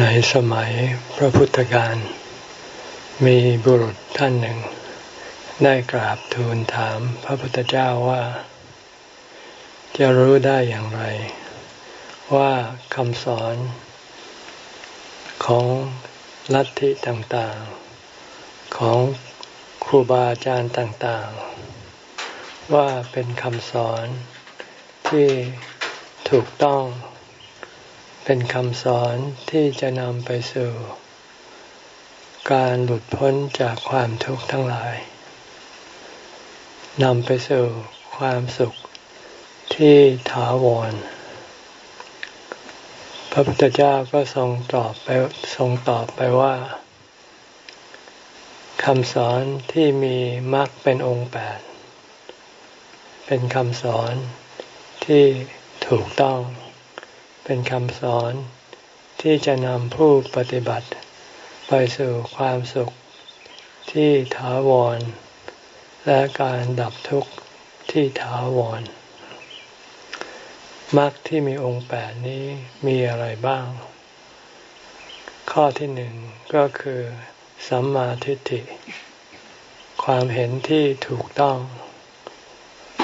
ในสมัยพระพุทธการมีบุรุษท่านหนึ่ง ได้กราบทูลถามพระพุทธเจ้าว่า จะรู้ได้อย่างไร ว่าคำสอนของลัทธิต่างๆ ของครูบาอาจารย์ต่างๆ ว่าเป็นคำสอนที่ถูกต้อง เป็นคำสอนที่จะนำไปสู่ การหลุดพ้นจากความทุกข์ทั้งหลายนำไปสู่ความสุขที่ถาวร พระพุทธเจ้าก็ทรงตอบไปทรงตอบไปว่าคำสอนที่มีมรรคเป็นองค์แปดเป็นคำสอนที่ถูกต้อง เป็นคำสอนที่จะนำผู้ปฏิบัติ ไปสู่ความสุขที่ถาวร และการดับทุกข์ที่ถาวรมรรคที่มีองค์แปดนี้มีอะไรบ้าง ข้อที่หนึ่งก็คือ สัมมาทิฏฐิ ความเห็นที่ถูกต้อง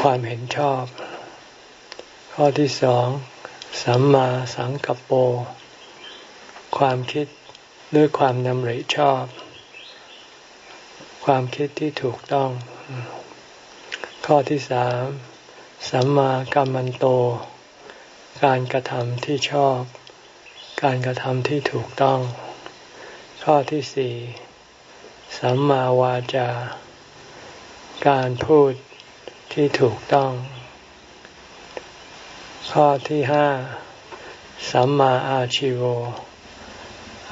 ความเห็นชอบ ข้อที่สอง สัมมาสังกัปโป ความคิดหรือความนำริชอบ ความคิดที่ถูกต้อง ข้อที่สามสัมมากัมมันโต การกระทำที่ชอบ การกระทำที่ถูกต้อง ข้อที่สี่สัมมาวาจา การพูดที่ถูกต้อง ข้อที่ห้าสัมมาอาชิโว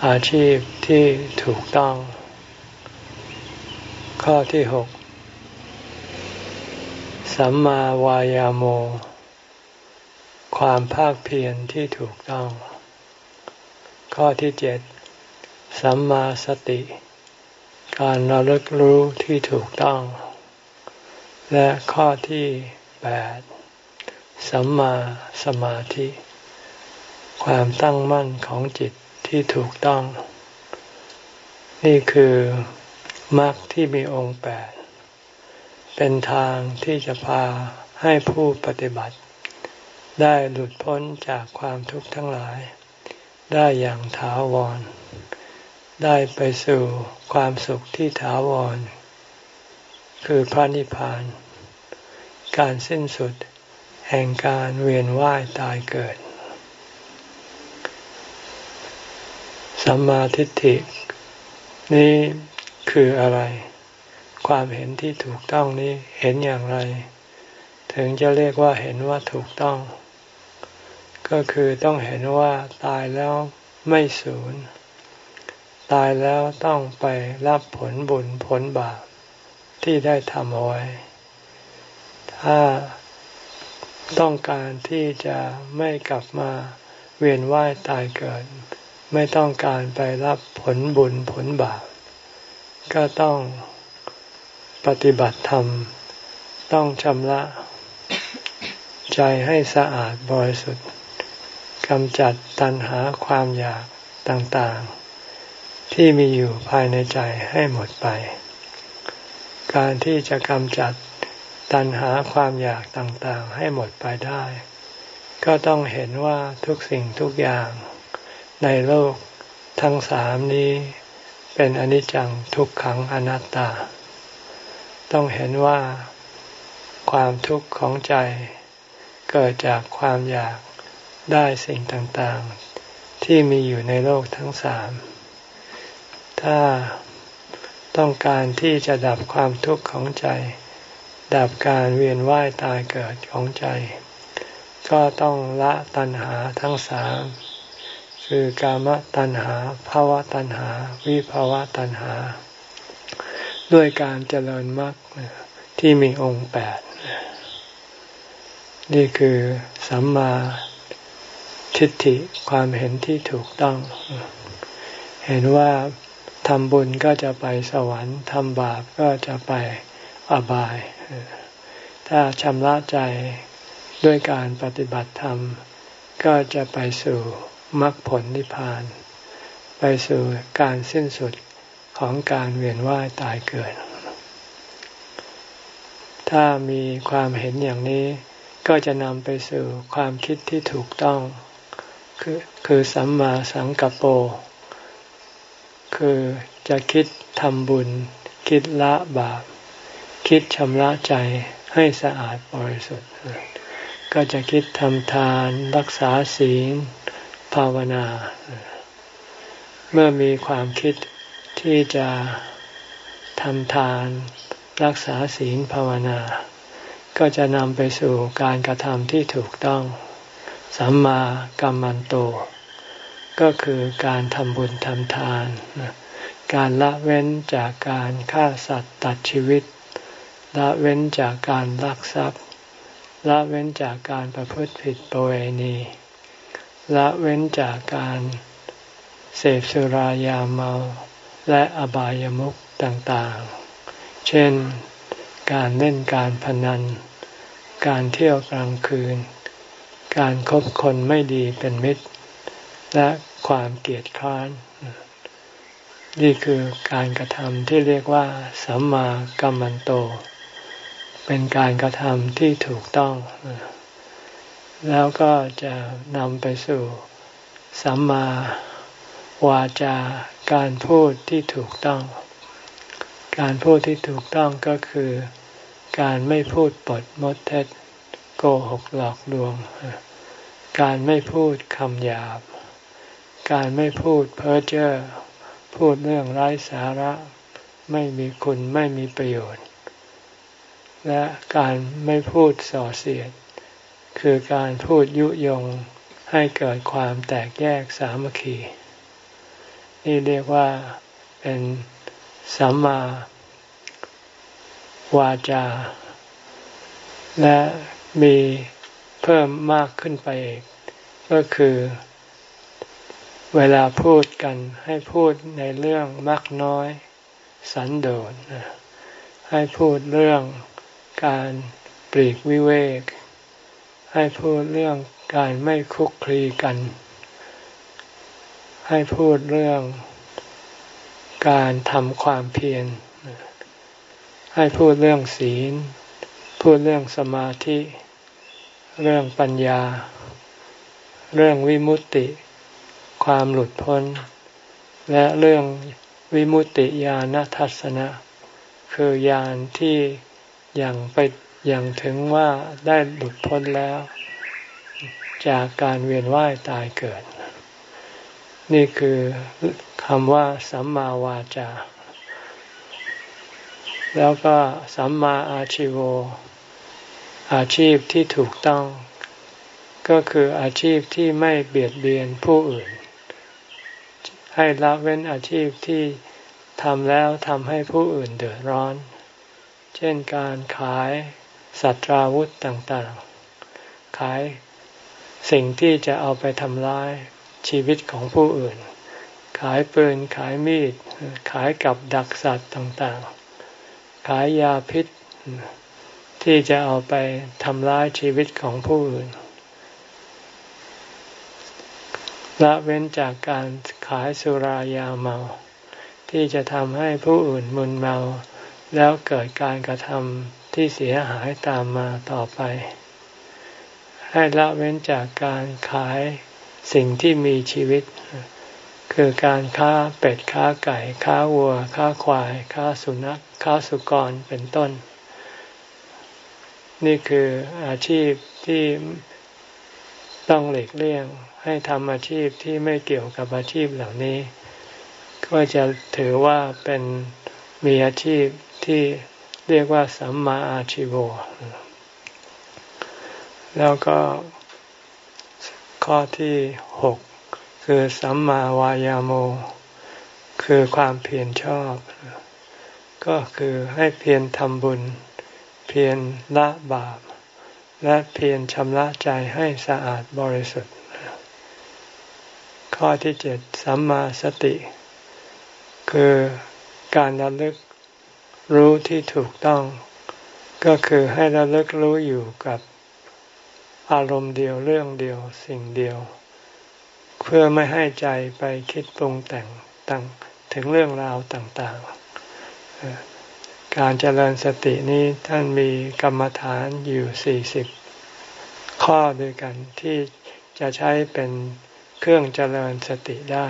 อาชีพที่ถูกต้อง ข้อที่หกสัมมาวายาโม ความภาคเพียรที่ถูกต้อง ข้อที่เจ็ดสัมมาสติ การระลึกรู้ที่ถูกต้อง และข้อที่แปด สัมมาสมาธิ ความตั้งมั่นของจิตที่ถูกต้อง นี่คือมรรคที่มีองค์แปดเป็นทางที่จะพาให้ผู้ปฏิบัติ ได้หลุดพ้นจากความทุกข์ทั้งหลาย ได้อย่างถาวร ได้ไปสู่ความสุขที่ถาวร คือพระนิพพาน การสิ้นสุด แห่งการเวียนว่ายตายเกิด สัมมาทิฏฐิ นี่คืออะไร ความเห็นที่ถูกต้องนี้เห็นอย่างไร ถึงจะเรียกว่าเห็นว่าถูกต้อง ก็คือต้องเห็นว่าตายแล้วไม่สูญตายแล้วต้องไปรับผลบุญผลบาปที่ได้ทำเอาไว้ ถ้า ต้องการที่จะไม่กลับมาเวียนว่ายตายเกิด ไม่ต้องการไปรับผลบุญผลบาปก็ต้องปฏิบัติธรรม ต้องชำระใจให้สะอาดบริสุทธิ์กำจัดตัณหาความอยากต่างๆ ที่มีอยู่ภายในใจให้หมดไป การที่จะกำจัด ตัณหาความอยากต่างๆ ให้หมดไปได้ ก็ต้องเห็นว่าทุกสิ่งทุกอย่างในโลกทั้งสามนี้เป็นอนิจจังทุกขังอนัตตา ต้องเห็นว่าความทุกข์ของใจ เกิดจากความอยากได้สิ่งต่างๆ ที่มีอยู่ในโลกทั้งสาม ถ้าต้องการที่จะดับความทุกข์ของใจ ดับการเวียนว่ายตายเกิดของใจ ก็ต้องละตัณหาทั้งสามคือกามตัณหาภาวะตัณหา วิภาวะตัณหา ด้วยการเจริญมรรคที่มีองค์แปดนี่คือสัมมาทิฏฐิความเห็นที่ถูกต้อง เห็นว่าทำบุญก็จะไปสวรรค์ทำบาปก็จะไปอบาย ถ้าชำระใจด้วยการปฏิบัติธรรม ก็จะไปสู่มรรคผลนิพพาน ไปสู่การสิ้นสุดของการเวียนว่ายตายเกิด ถ้ามีความเห็นอย่างนี้ ก็จะนำไปสู่ความคิดที่ถูกต้อง คือคือสัมมาสังกัปโป คือจะคิดทำบุญ คิดละบาป คิดชำระใจให้สะอาดบริสุทธิ์ ก็จะคิดทำทานรักษาศีลภาวนา เมื่อมีความคิดที่จะทำทานรักษาศีลภาวนา ก็จะนำไปสู่การกระทำที่ถูกต้อง สัมมากัมมันโต ก็คือการทำบุญทำทาน การละเว้นจากการฆ่าสัตว์ตัดชีวิต ละเว้นจากการลักทรัพย์ ละเว้นจากการประพฤติผิดประเวณี ละเว้นจากการเสพสุรายาเมา และอบายามุขต่างๆ เช่น การเล่นการพนัน การเที่ยวกลางคืน การคบคนไม่ดีเป็นมิตร และความเกลียดคร้าน นี่คือการกระทำที่เรียกว่าสัมมากัมมันโต เป็นการกระทำที่ถูกต้อง แล้วก็จะนำไปสู่สัมมาวาจาการพูดที่ถูกต้อง การพูดที่ถูกต้องก็คือ การไม่พูดปดมดเท็จโกหกหลอกลวง การไม่พูดคำหยาบ การไม่พูดเพ้อเจ้อพูดเรื่องไร้สาระ ไม่มีคุณไม่มีประโยชน์ และการไม่พูดส่อเสียด คือการพูดยุยงให้เกิดความแตกแยกสามัคคี นี่เรียกว่าเป็นสัมมาวาจา และมีเพิ่มมากขึ้นไปอีก ก็คือ เวลาพูดกันให้พูดในเรื่องมากน้อย สันโดษให้พูดเรื่อง การปลีกวิเวก ให้พูดเรื่องการไม่คุกคลีกัน ให้พูดเรื่องการทำความเพียร ให้พูดเรื่องศีล พูดเรื่องสมาธิ เรื่องปัญญา เรื่องวิมุตติ ความหลุดพ้น และเรื่องวิมุตติญาณทัศนะ คือญาณที่ อยังไปอยังถึงว่าได้หลุดพ้นแล้ว จากการเวียนว่ายตายเกิด นี่คือคำว่า สัมมาวาจา แล้วก็สัมมาอาชิโว อาชีพที่ถูกต้อง ก็คืออาชีพที่ไม่เบียดเบียนผู้อื่น ให้ละเว้นอาชีพที่ทำแล้วทำให้ผู้อื่นเดือดร้อน เช่นการขายสัตราวุธต่างๆ ขายสิ่งที่จะเอาไปทำร้ายชีวิตของผู้อื่น ขายปืน ขายมีด ขายกับดักสัตว์ต่างๆ ขายยาพิษ ที่จะเอาไปทำร้ายชีวิตของผู้อื่น ละเว้นจากการขายสุรายาเมา ที่จะทำให้ผู้อื่นมึนเมา แล้วเกิดการกระทำที่เสียหายตามมาต่อไป ให้ละเว้นจากการขายสิ่งที่มีชีวิต คือการค้าเป็ดค้าไก่ค้าวัว ค้าควาย ค้าสุนัข ค้าสุกรเป็นต้น นี่คืออาชีพที่ต้องหลีกเลี่ยงให้ทำอาชีพที่ไม่เกี่ยวกับอาชีพเหล่านี้ ก็จะถือว่าเป็นมีอาชีพ ที่เรียกว่าสัมมาอาชีโวแล้วก็ข้อที่หกคือสัมมาวายาโม คือความเพียรชอบ ก็คือให้เพียรทำบุญ เพียรละบาป และเพียรชำระใจให้สะอาดบริสุทธิ์ ข้อที่เจ็ดสัมมาสติ คือการระลึก รู้ที่ถูกต้อง ก็คือให้ระลึกรู้อยู่กับอารมณ์เดียวเรื่องเดียวสิ่งเดียว เพื่อไม่ให้ใจไปคิดปรุงแต่งต่างถึงเรื่องราวต่างๆ การเจริญสตินี้ท่านมีกรรมฐานอยู่สี่สิบข้อด้วยกันที่จะใช้เป็นเครื่องเจริญสติได้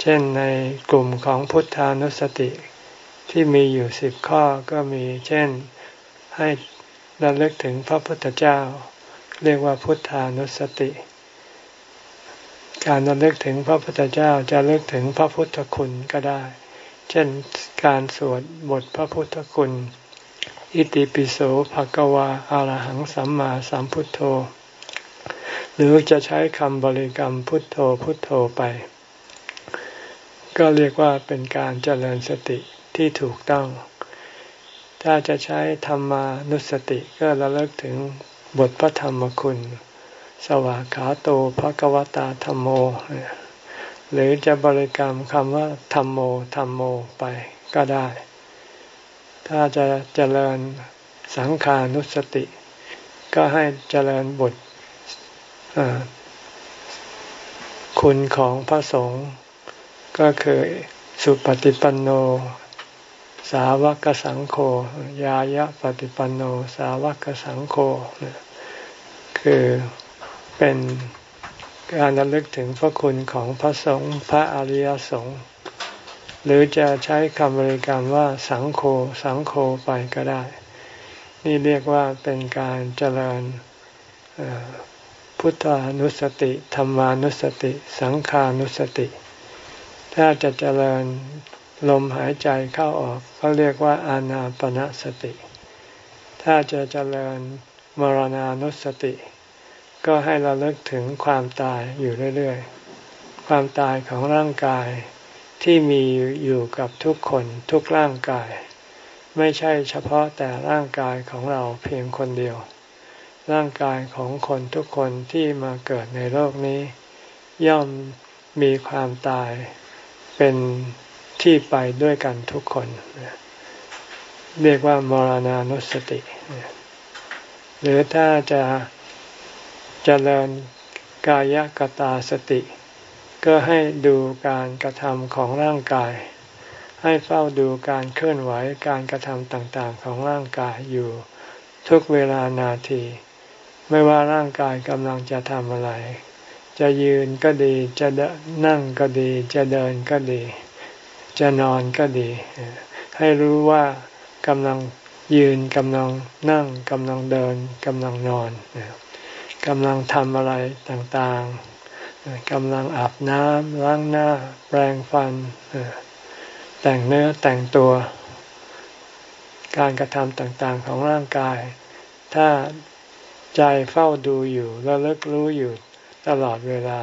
เช่นในกลุ่มของพุทธานุสติ ที่มีอยู่สิบข้อก็มีเช่นให้ระลึกถึงพระพุทธเจ้า เรียกว่าพุทธานุสติ การระลึกถึงพระพุทธเจ้าจะเลึกถึงพระพุทธคุณก็ได้ เช่นการสวดบทพระพุทธคุณ อิติปิโสภะกวาอารหังสัมมาสัมพุทโธ หรือจะใช้คำบริกรรมพุทโธพุทโธไป ก็เรียกว่าเป็นการเจริญสติ ที่ถูกต้อง ถ้าจะใช้ธรรมานุสติก็ระลึกถึงบทพระธรรมคุณ สวากขาโตภะกวตาธรรมโม หรือจะบริกรรมคำว่าธรรมโมธรรมโมไปก็ได้ ถ้าจะเจริญสังขานุสติ ก็ให้เจริญบทคุณของพระสงฆ์ก็คือสุปฏิปันโน สาวกสังโฆยายะปฏิปันโน สาวกสังโฆคือเป็นการระลึกถึงพระคุณของพระสงฆ์พระอริยสงฆ์หรือจะใช้คำบริกรรมว่าสังโฆสังโฆไปก็ได้ นี่เรียกว่าเป็นการเจริญพุทธานุสติธรรมานุสติ สังขานุสติ ถ้าจะเจริญ ลมหายใจเข้าออกเขาเรียกว่าอานาปณะสติ ถ้าจะเจริญมรณานุสติ ก็ให้เราเลิกถึงความตายอยู่เรื่อยๆ ความตายของร่างกายที่มีอยู่กับทุกคนทุกร่างกาย ไม่ใช่เฉพาะแต่ร่างกายของเราเพียงคนเดียว ร่างกายของคนทุกคนที่มาเกิดในโลกนี้ ย่อมมีความตายเป็น ที่ไปด้วยกันทุกคน เรียกว่ามรณานุสติ หรือถ้าจะจะเจริญกายกตาสติ ก็ให้ดูการกระทำของร่างกาย ให้เฝ้าดูการเคลื่อนไหวการกระทำต่างๆของร่างกายอยู่ทุกเวลานาที ไม่ว่าร่างกายกำลังจะทำอะไร จะยืนก็ดีจะนั่งก็ดี จะเดินก็ดี จะนอนก็ดี ให้รู้ว่ากำลังยืนกำลังนั่งกำลังเดินกำลังนอนกำลังทำอะไรต่างๆกำลังอาบน้ำล้างหน้า แปรงฟัน แต่งเนื้อแต่งตัว การกระทำต่างๆของร่างกาย ถ้าใจเฝ้าดูอยู่แล้วเลิกรู้อยู่ตลอดเวลา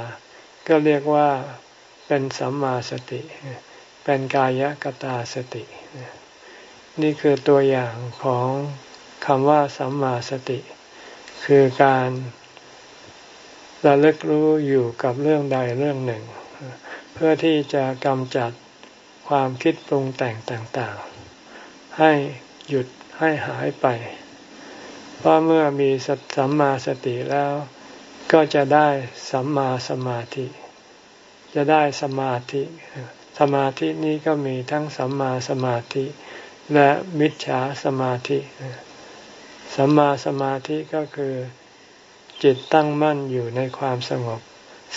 ก็เรียกว่าเป็นสัมมาสติเป็นกายกตาสติ นี่คือตัวอย่างของคำว่าสัมมาสติ คือการระลึกรู้อยู่กับเรื่องใดเรื่องหนึ่ง เพื่อที่จะกำจัดความคิดปรุงแต่งต่างๆ ให้หยุดให้หายไป เพราะเมื่อมีสัมมาสติแล้ว ก็จะได้สัมมาสมาธิ จะได้สมาธิ สมาธินี้ก็มีทั้งสัมมาสมาธิ และมิจฉาสมาธิสัมมาสมาธิก็คือจิตตั้งมั่นอยู่ในความสงบ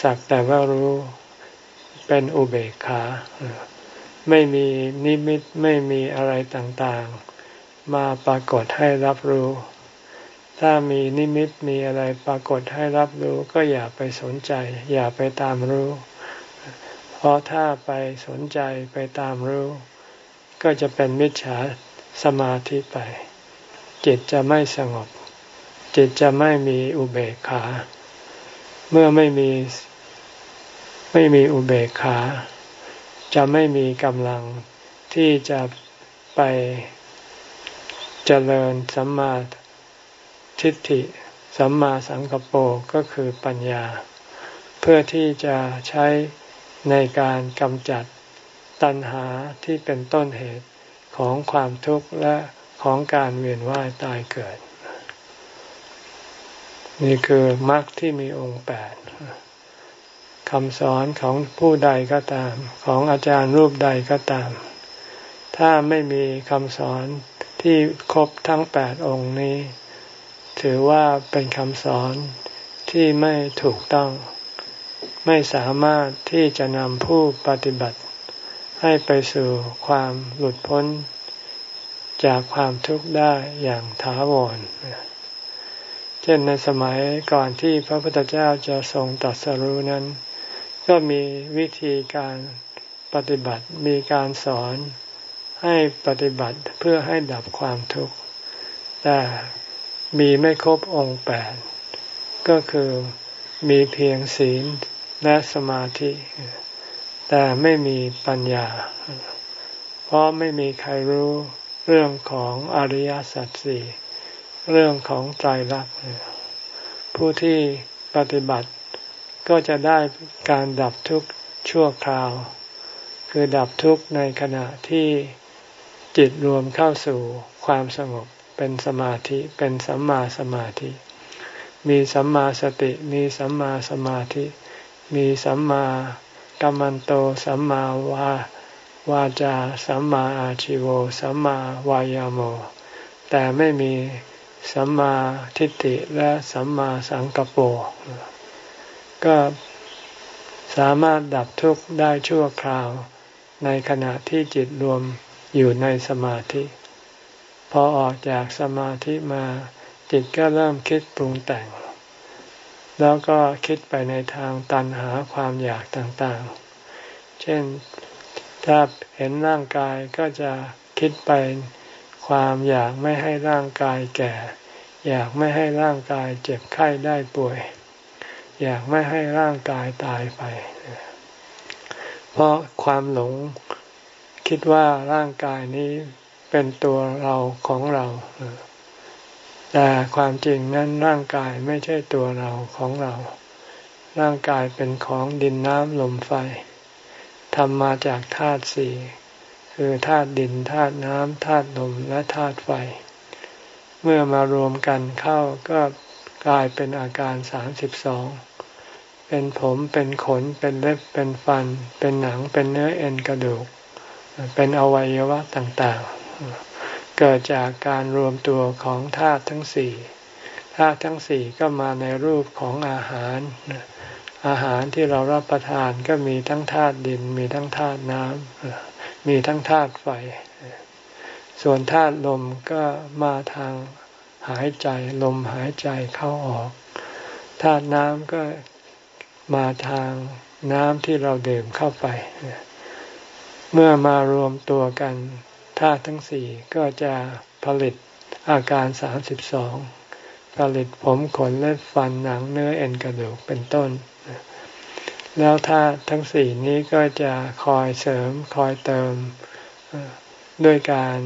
สักแต่ว่ารู้เป็นอุเบกขา ไม่มีนิมิตไม่มีอะไรต่างๆ มาปรากฏให้รับรู้ ถ้ามีนิมิตมีอะไรปรากฏให้รับรู้ ก็อย่าไปสนใจ อย่าไปตามรู้ เพราะถ้าไปสนใจไปตามรู้ ก็จะเป็นมิจฉาสมาธิไป จิตจะไม่สงบ จิตจะไม่มีอุเบกขา เมื่อไม่มีไม่มีอุเบกขา จะไม่มีกำลังที่จะไปเจริญสัมมาทิฏฐิ สัมมาสังกปรก็คือปัญญา เพื่อที่จะใช้ ในการกำจัดตัณหาที่เป็นต้นเหตุของความทุกข์และของการเวียนว่ายตายเกิด นี่คือมรรคที่มีองค์แปดคคำสอนของผู้ใดก็ตาม ของอาจารย์รูปใดก็ตาม ถ้าไม่มีคำสอนที่ครบทั้งแปดองค์นี้ ถือว่าเป็นคำสอนที่ไม่ถูกต้อง ไม่สามารถที่จะนำผู้ปฏิบัติ ให้ไปสู่ความหลุดพ้น จากความทุกข์ได้อย่างถาวร เช่นในสมัยก่อนที่พระพุทธเจ้าจะทรงตรัสรู้นั้น ก็มีวิธีการปฏิบัติมีการสอนให้ปฏิบัติเพื่อให้ดับความทุกข์ แต่มีไม่ครบองค์แปดก็คือมีเพียงศีล และสมาธิ แต่ไม่มีปัญญา เพราะไม่มีใครรู้เรื่องของอริยสัจสี่เรื่องของไตรลักษณ์ผู้ที่ปฏิบัติก็จะได้การดับทุกข์ชั่วคราว คือดับทุกข์ในขณะที่จิตรวมเข้าสู่ความสงบเป็นสมาธิเป็นสัมมาสมาธิ มีสัมมาสติมีสัมมาสมาธิ มีสัมมากัมมันโต สัมมาวาวาจา สัมมาอาชิโว สัมมาวายาโม แต่ไม่มีสัมมาทิฏฐิและสัมมาสังกปโปก็สามารถดับทุกข์ได้ชั่วคราว ในขณะที่จิตรวมอยู่ในสมาธิ พอออกจากสมาธิมาจิตก็เริ่มคิดปรุงแต่ง แล้วก็คิดไปในทางตันหาความอยากต่างๆ เช่นถ้าเห็นร่างกายก็จะคิดไปความอยากไม่ให้ร่างกายแก่ อยากไม่ให้ร่างกายเจ็บไข้ได้ป่วย อยากไม่ให้ร่างกายตายไป เพราะความหลงคิดว่าร่างกายนี้เป็นตัวเราของเรา แต่ความจริงนั้นร่างกายไม่ใช่ตัวเราของเรา ร่างกายเป็นของดินน้ำลมไฟทำมาจากธาตุสี่คือธาตุดินธาตุน้ำธาตุลมและธาตุไฟ เมื่อมารวมกันเข้าก็กลายเป็นอาการสามสิบสองเป็นผมเป็นขนเป็นเล็บเป็นฟัน เป็นหนังเป็นเนื้อเอ็นกระดูก เป็นอวัยวะต่างๆ เกิดจากการรวมตัวของธาตุทั้งสี่ธาตุทั้งสี่ก็มาในรูปของอาหาร อาหารที่เรารับประทานก็มีทั้งธาตุดิน มีทั้งธาตุน้ำมีทั้งธาตุไฟ ส่วนธาตุลมก็มาทางหายใจลมหายใจเข้าออกธาตุน้ำก็มาทางน้ำที่เราดื่มเข้าไป เมื่อมารวมตัวกัน ธาตุทั้งสี่ก็จะผลิตอาการสามสิบสองผลิตผมขนเล็บฟันหนังเนื้อเอ็นกระดูกเป็นต้น แล้วธาตุทั้งสี่นี้ก็จะคอยเสริมคอยเติมด้วยการ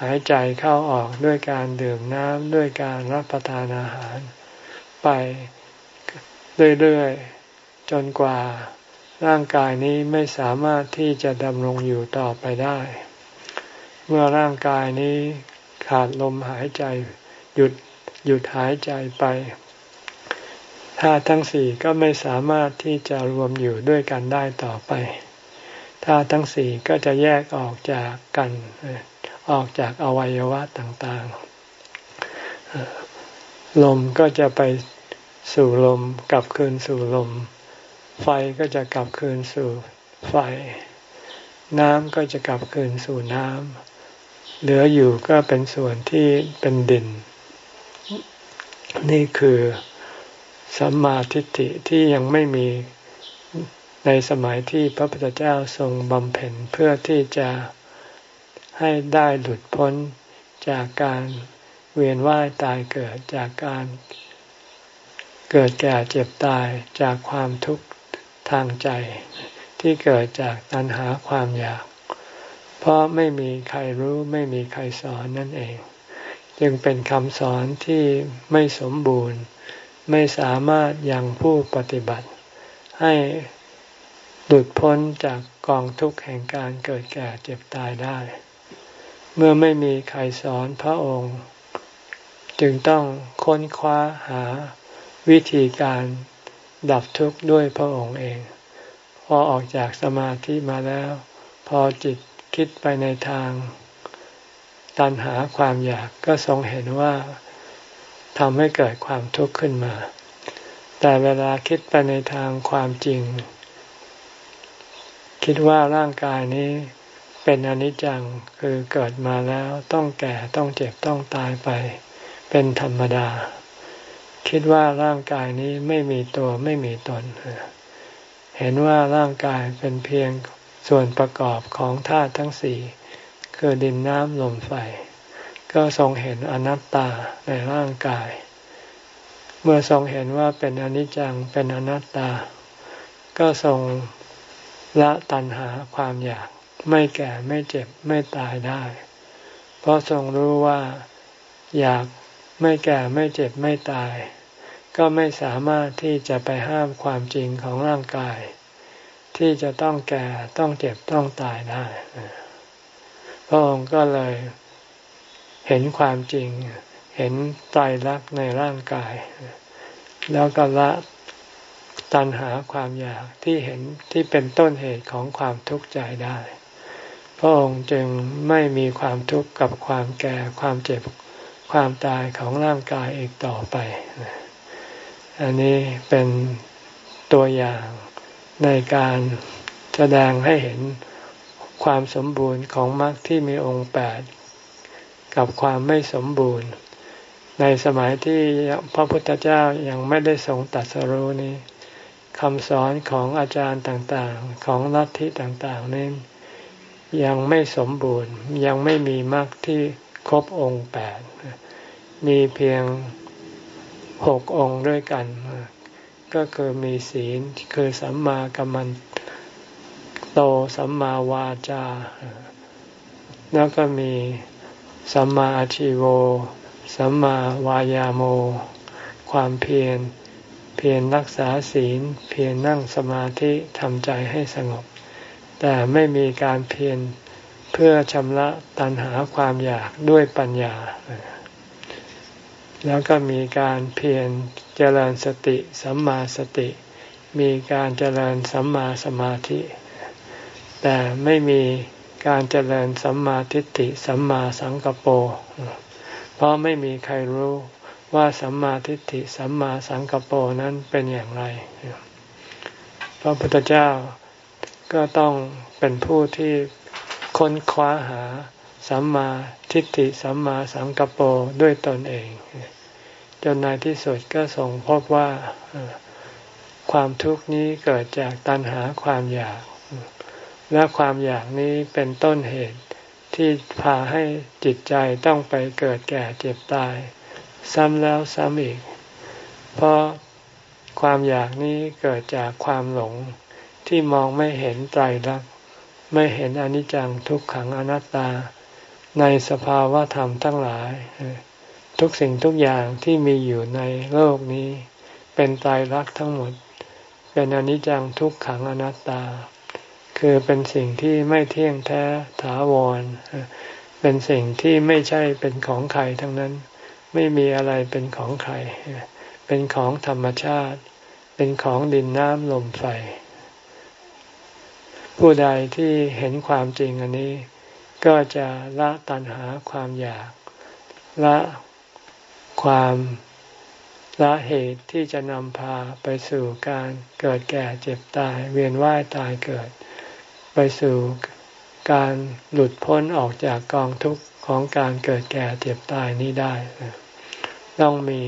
หายใจเข้าออกด้วยการดื่มน้ำด้วยการรับประทานอาหาร ไปเรื่อยๆจนกว่าร่างกายนี้ไม่สามารถที่จะดำรงอยู่ต่อไปได้ เมื่อร่างกายนี้ขาดลมหายใจ หยุดหยุดหายใจไปธาตุทั้งสี่ก็ไม่สามารถที่จะรวมอยู่ด้วยกันได้ต่อไปธาตุทั้งสี่ก็จะแยกออกจากกันออกจากอวัยวะต่างๆ ลมก็จะไปสู่ลมกลับคืนสู่ลม ไฟก็จะกลับคืนสู่ไฟ น้ำก็จะกลับคืนสู่น้ำ เหลืออยู่ก็เป็นส่วนที่เป็นดิน นี่คือสัมมาทิฏฐิที่ยังไม่มีในสมัยที่พระพุทธเจ้าทรงบำเพ็ญเพื่อที่จะให้ได้หลุดพ้นจากการเวียนว่ายตายเกิดจากการ เกิดแก่เจ็บตายจากความทุกข์ทางใจ ที่เกิดจากตัณหาความอยาก เพราะไม่มีใครรู้ไม่มีใครสอนนั่นเอง จึงเป็นคำสอนที่ไม่สมบูรณ์ ไม่สามารถยังผู้ปฏิบัติ ให้หลุดพ้นจากกองทุกข์แห่งการเกิดแก่เจ็บตายได้ เมื่อไม่มีใครสอนพระองค์ จึงต้องค้นคว้าหาวิธีการดับทุกข์ด้วยพระองค์เอง พอออกจากสมาธิมาแล้ว พอจิต คิดไปในทางตัณหาความอยากก็ทรงเห็นว่าทำให้เกิดความทุกข์ขึ้นมา แต่เวลาคิดไปในทางความจริง คิดว่าร่างกายนี้เป็นอนิจจังคือเกิดมาแล้วต้องแก่ต้องเจ็บต้องตายไป เป็นธรรมดา คิดว่าร่างกายนี้ไม่มีตัวไม่มีตน เห็นว่าร่างกายเป็นเพียง ส่วนประกอบของธาตุทั้งสี่คือดินน้ำลมไฟ ก็ทรงเห็นอนัตตาในร่างกาย เมื่อทรงเห็นว่าเป็นอนิจจังเป็นอนัตตา ก็ทรงละตัณหาความอยากไม่แก่ไม่เจ็บไม่ตายได้ เพราะทรงรู้ว่าอยากไม่แก่ไม่เจ็บไม่ตาย ก็ไม่สามารถที่จะไปห้ามความจริงของร่างกาย ที่จะต้องแก่ต้องเจ็บต้องตายได้พระองค์ก็เลยเห็นความจริง เห็นไตรลักษณ์ในร่างกาย แล้วก็ละตัณหาความอยากที่เห็นที่เป็นต้นเหตุของความทุกข์ใจได้ พระองค์จึงไม่มีความทุกข์กับความแก่ความเจ็บความตายของร่างกายอีกต่อไป อันนี้เป็นตัวอย่าง ในการแสดงให้เห็นความสมบูรณ์ของมรรคที่มีองค์แปดกับความไม่สมบูรณ์ ในสมัยที่พระพุทธเจ้ายังไม่ได้ทรงตัดสรู้นี้คำสอนของอาจารย์ต่างๆ ของลัทธิต่างๆนี้ยังไม่สมบูรณ์ยังไม่มีมรรคที่ครบองค์แปดมีเพียงหกองค์ด้วยกัน ก็คือมีศีลคือสัมมากัมมันโตสัมมาวาจา แล้วก็มีสัมมาอาชิโวสัมมาวายาโม ความเพียร เพียรรักษาศีล เพียรนั่งสมาธิทำใจให้สงบ แต่ไม่มีการเพียรเพื่อชำระตัณหาความอยากด้วยปัญญา แล้วก็มีการเพียร เจริญสติสัมมาสติ มีการเจริญสัมมาสมาธิ แต่ไม่มีการเจริญสัมมาทิฏฐิสัมมาสังกปรเพราะไม่มีใครรู้ว่าสัมมาทิฏฐิสัมมาสังกปรนั้นเป็นอย่างไร พระพุทธเจ้าก็ต้องเป็นผู้ที่ค้นคว้าหาสัมมาทิฏฐิสัมมาสังกปรด้วยตนเอง จนในที่สุดก็ส่งพบว่าความทุกข์นี้เกิดจากตัณหาความอยาก และความอยากนี้เป็นต้นเหตุที่พาให้จิตใจต้องไปเกิดแก่เจ็บตาย ซ้ำแล้วซ้ำอีก เพราะความอยากนี้เกิดจากความหลงที่มองไม่เห็นไตรลักษณ์ไม่เห็นอนิจจังทุกขังอนัตตา ในสภาวะธรรมทั้งหลาย ทุกสิ่งทุกอย่างที่มีอยู่ในโลกนี้ เป็นไตรลักทั้งหมด เป็นอนิจจังทุกขังอนัตตา คือเป็นสิ่งที่ไม่เที่ยงแท้ถาวร เป็นสิ่งที่ไม่ใช่เป็นของใครทั้งนั้น ไม่มีอะไรเป็นของใคร เป็นของธรรมชาติ เป็นของดินน้ำลมไฟ ผู้ใดที่เห็นความจริงอันนี้ ก็จะละตัณหาความอยากละ ความละเหตุที่จะนำพาไปสู่การเกิดแก่เจ็บตาย เวียนว่ายตายเกิด ไปสู่การหลุดพ้นออกจากกองทุกข์ของการเกิดแก่เจ็บตายนี้ได้ ต้องมี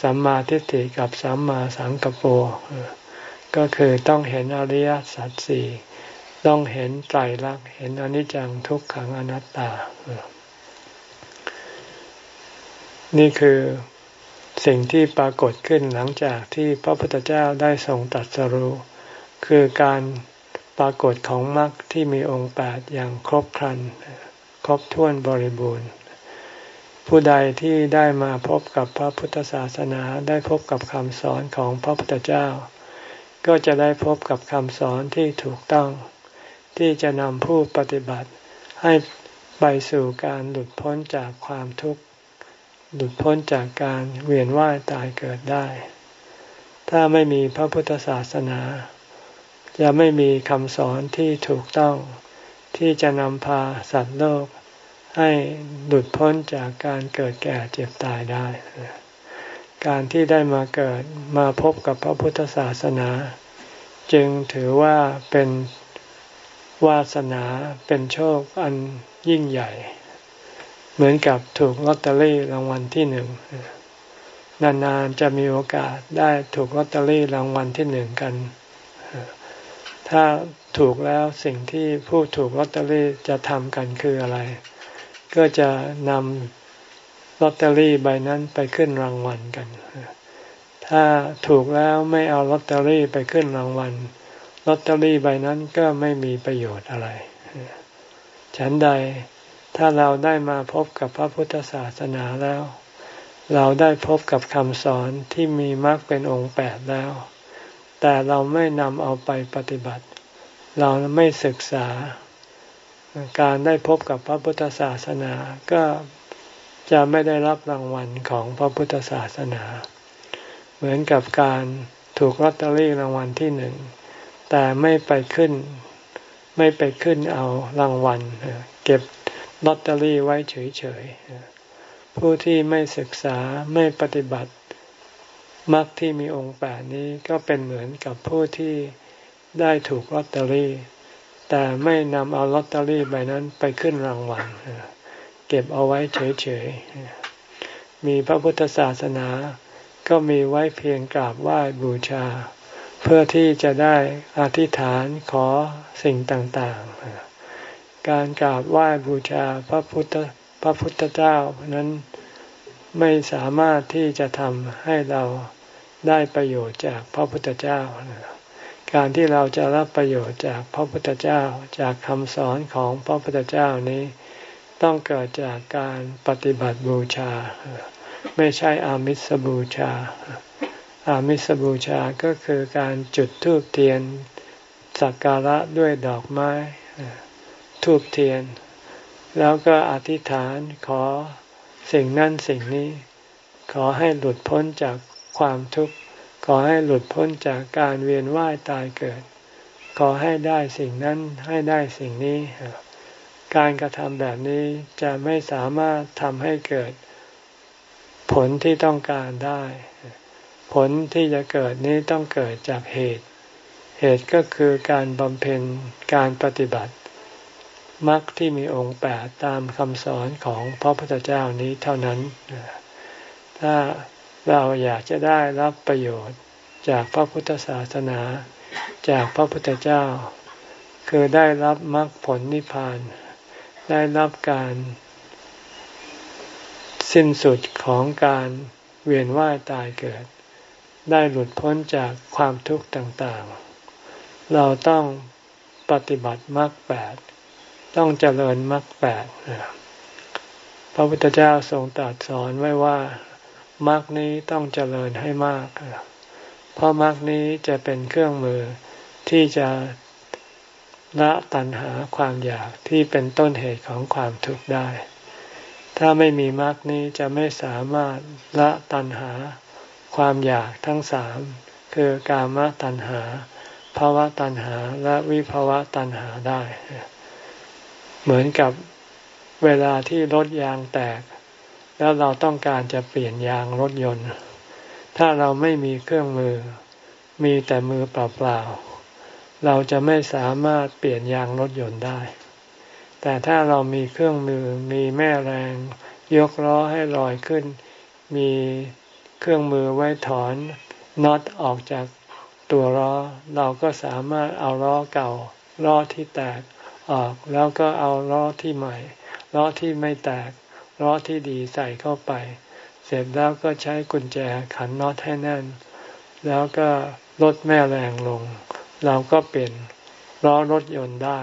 สัมมาทิฏฐิกับสัมมาสังกัปโปก็คือต้องเห็นอริยสัจสี่ต้องเห็นไตรลักษณ์เห็นอนิจจังทุกขังอนัตตา นี่คือสิ่งที่ปรากฏขึ้นหลังจากที่พระพุทธเจ้าได้ทรงตัดสรู้คือการปรากฏของมรรคที่มีองค์แปดอย่างครบครัน ครบถ้วนบริบูรณ์ ผู้ใดที่ได้มาพบกับพระพุทธศาสนาได้พบกับคำสอนของพระพุทธเจ้า ก็จะได้พบกับคำสอนที่ถูกต้อง ที่จะนำผู้ปฏิบัติให้ไปสู่การหลุดพ้นจากความทุกข์ หลุดพ้นจากการเวียนว่ายตายเกิดได้ ถ้าไม่มีพระพุทธศาสนา จะไม่มีคำสอนที่ถูกต้องที่จะนำพาสัตว์โลก ให้หลุดพ้นจากการเกิดแก่เจ็บตายได้ การที่ได้มาเกิดมาพบกับพระพุทธศาสนา จึงถือว่าเป็นวาสนาเป็นโชคอันยิ่งใหญ่ เหมือนกับถูกลอตเตอรี่รางวัลที่หนึ่งนานๆจะมีโอกาสได้ถูกลอตเตอรี่รางวัลที่หนึ่งกัน ถ้าถูกแล้วสิ่งที่ผู้ถูกลอตเตอรี่จะทำกันคืออะไร ก็จะนำลอตเตอรี่ใบนั้นไปขึ้นรางวัลกัน ถ้าถูกแล้วไม่เอาลอตเตอรี่ไปขึ้นรางวัลลอตเตอรี่ใบนั้นก็ไม่มีประโยชน์อะไร ฉันใด ถ้าเราได้มาพบกับพระพุทธศาสนาแล้ว เราได้พบกับคำสอนที่มีมรรคเป็นองค์แปดแล้ว แต่เราไม่นำเอาไปปฏิบัติ เราไม่ศึกษา การได้พบกับพระพุทธศาสนาก็จะไม่ได้รับรางวัลของพระพุทธศาสนา เหมือนกับการถูกลอตเตอรี่รางวัลที่หนึ่ง แต่ไม่ไปขึ้น ไม่ไปขึ้นเอารางวัล เก็บ ลอตเตอรี่ไว้เฉยๆ ผู้ที่ไม่ศึกษาไม่ปฏิบัติมรรคที่มีองค์แปดนี้ก็เป็นเหมือนกับผู้ที่ได้ถูกลอตเตอรี่ แต่ไม่นำเอาลอตเตอรี่ใบนั้นไปขึ้นรางวัลเก็บเอาไว้เฉยๆ มีพระพุทธศาสนา ก็มีไว้เพียงกราบไหว้บูชา เพื่อที่จะได้อธิษฐานขอสิ่งต่างๆ การกราบไหว้บูชาพระพุทธพระพุทธเจ้านั้นไม่สามารถที่จะทำให้เราได้ประโยชน์จากพระพุทธเจ้า การที่เราจะรับประโยชน์จากพระพุทธเจ้าจากคำสอนของพระพุทธเจ้านี้ ต้องเกิดจากการปฏิบัติบูชา ไม่ใช่อามิสบูชา อามิสบูชาก็คือการจุดธูปเทียนสักการะด้วยดอกไม้ ธูปเทียน แล้วก็อธิษฐานขอสิ่งนั้นสิ่งนี้ ขอให้หลุดพ้นจากความทุกข์ ขอให้หลุดพ้นจากการเวียนว่ายตายเกิด ขอให้ได้สิ่งนั้นให้ได้สิ่งนี้ การกระทำแบบนี้จะไม่สามารถทำให้เกิด ผลที่ต้องการได้ ผลที่จะเกิดนี้ต้องเกิดจากเหตุ เหตุก็คือการบำเพ็ญการปฏิบัติ มรรคที่มีองค์แปดตามคำสอนของพระพุทธเจ้านี้เท่านั้น ถ้าเราอยากจะได้รับประโยชน์จากพระพุทธศาสนา จากพระพุทธเจ้า คือได้รับมรรคผลนิพพาน ได้รับการสิ้นสุดของการเวียนว่ายตายเกิด ได้หลุดพ้นจากความทุกข์ต่างๆ เราต้องปฏิบัติมรรคแปด ต้องเจริญมรรคแปดพระพุทธเจ้าทรงตรัสสอนไว้ว่ามรรคนี้ต้องเจริญให้มาก เพราะมรรคนี้จะเป็นเครื่องมือที่จะละตัณหาความอยากที่เป็นต้นเหตุของความทุกข์ได้ ถ้าไม่มีมรรคนี้จะไม่สามารถละตัณหา ความอยากทั้งสามคือกามตัณหาภาวะตัณหาและวิภาวะตัณหาได้ เหมือนกับเวลาที่รถยางแตก แล้วเราต้องการจะเปลี่ยนยางรถยนต์ ถ้าเราไม่มีเครื่องมือ มีแต่มือเปล่าๆเราจะไม่สามารถเปลี่ยนยางรถยนต์ได้ แต่ถ้าเรามีเครื่องมือมีแม่แรง ยกล้อให้ลอยขึ้น มีเครื่องมือไว้ถอนน็อตออกจากตัวล้อ เราก็สามารถเอาล้อเก่าล้อที่แตก ออกแล้วก็เอาล้อที่ใหม่ล้อที่ไม่แตกล้อที่ดีใส่เข้าไป เสร็จแล้วก็ใช้กุญแจขันน็อตให้แน่น แล้วก็ลดแม่แรงลง เราก็เปลี่ยนล้อรถยนต์ได้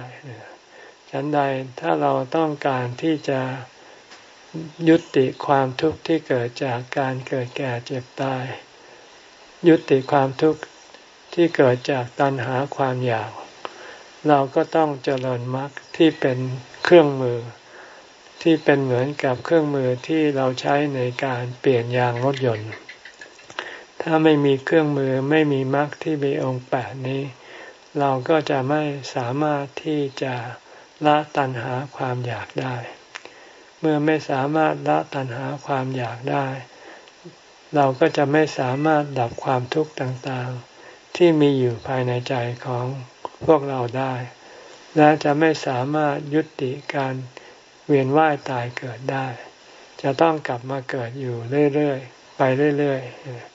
ฉันใดถ้าเราต้องการที่จะยุติความทุกข์ที่เกิดจากการเกิดแก่เจ็บตาย ยุติความทุกข์ที่เกิดจากตัณหาความอยาก เราก็ต้องเจริญมรรคที่เป็นเครื่องมือ ที่เป็นเหมือนกับเครื่องมือที่เราใช้ในการเปลี่ยนยางรถยนต์ ถ้าไม่มีเครื่องมือไม่มีมรรคที่มีองค์แปดนี้ เราก็จะไม่สามารถที่จะละตัณหาความอยากได้ เมื่อไม่สามารถละตัณหาความอยากได้ เราก็จะไม่สามารถดับความทุกข์ต่างๆ ที่มีอยู่ภายในใจของ พวกเราได้ และจะไม่สามารถยุติการเวียนว่ายตายเกิดได้ จะต้องกลับมาเกิดอยู่เรื่อยๆ ไปเรื่อย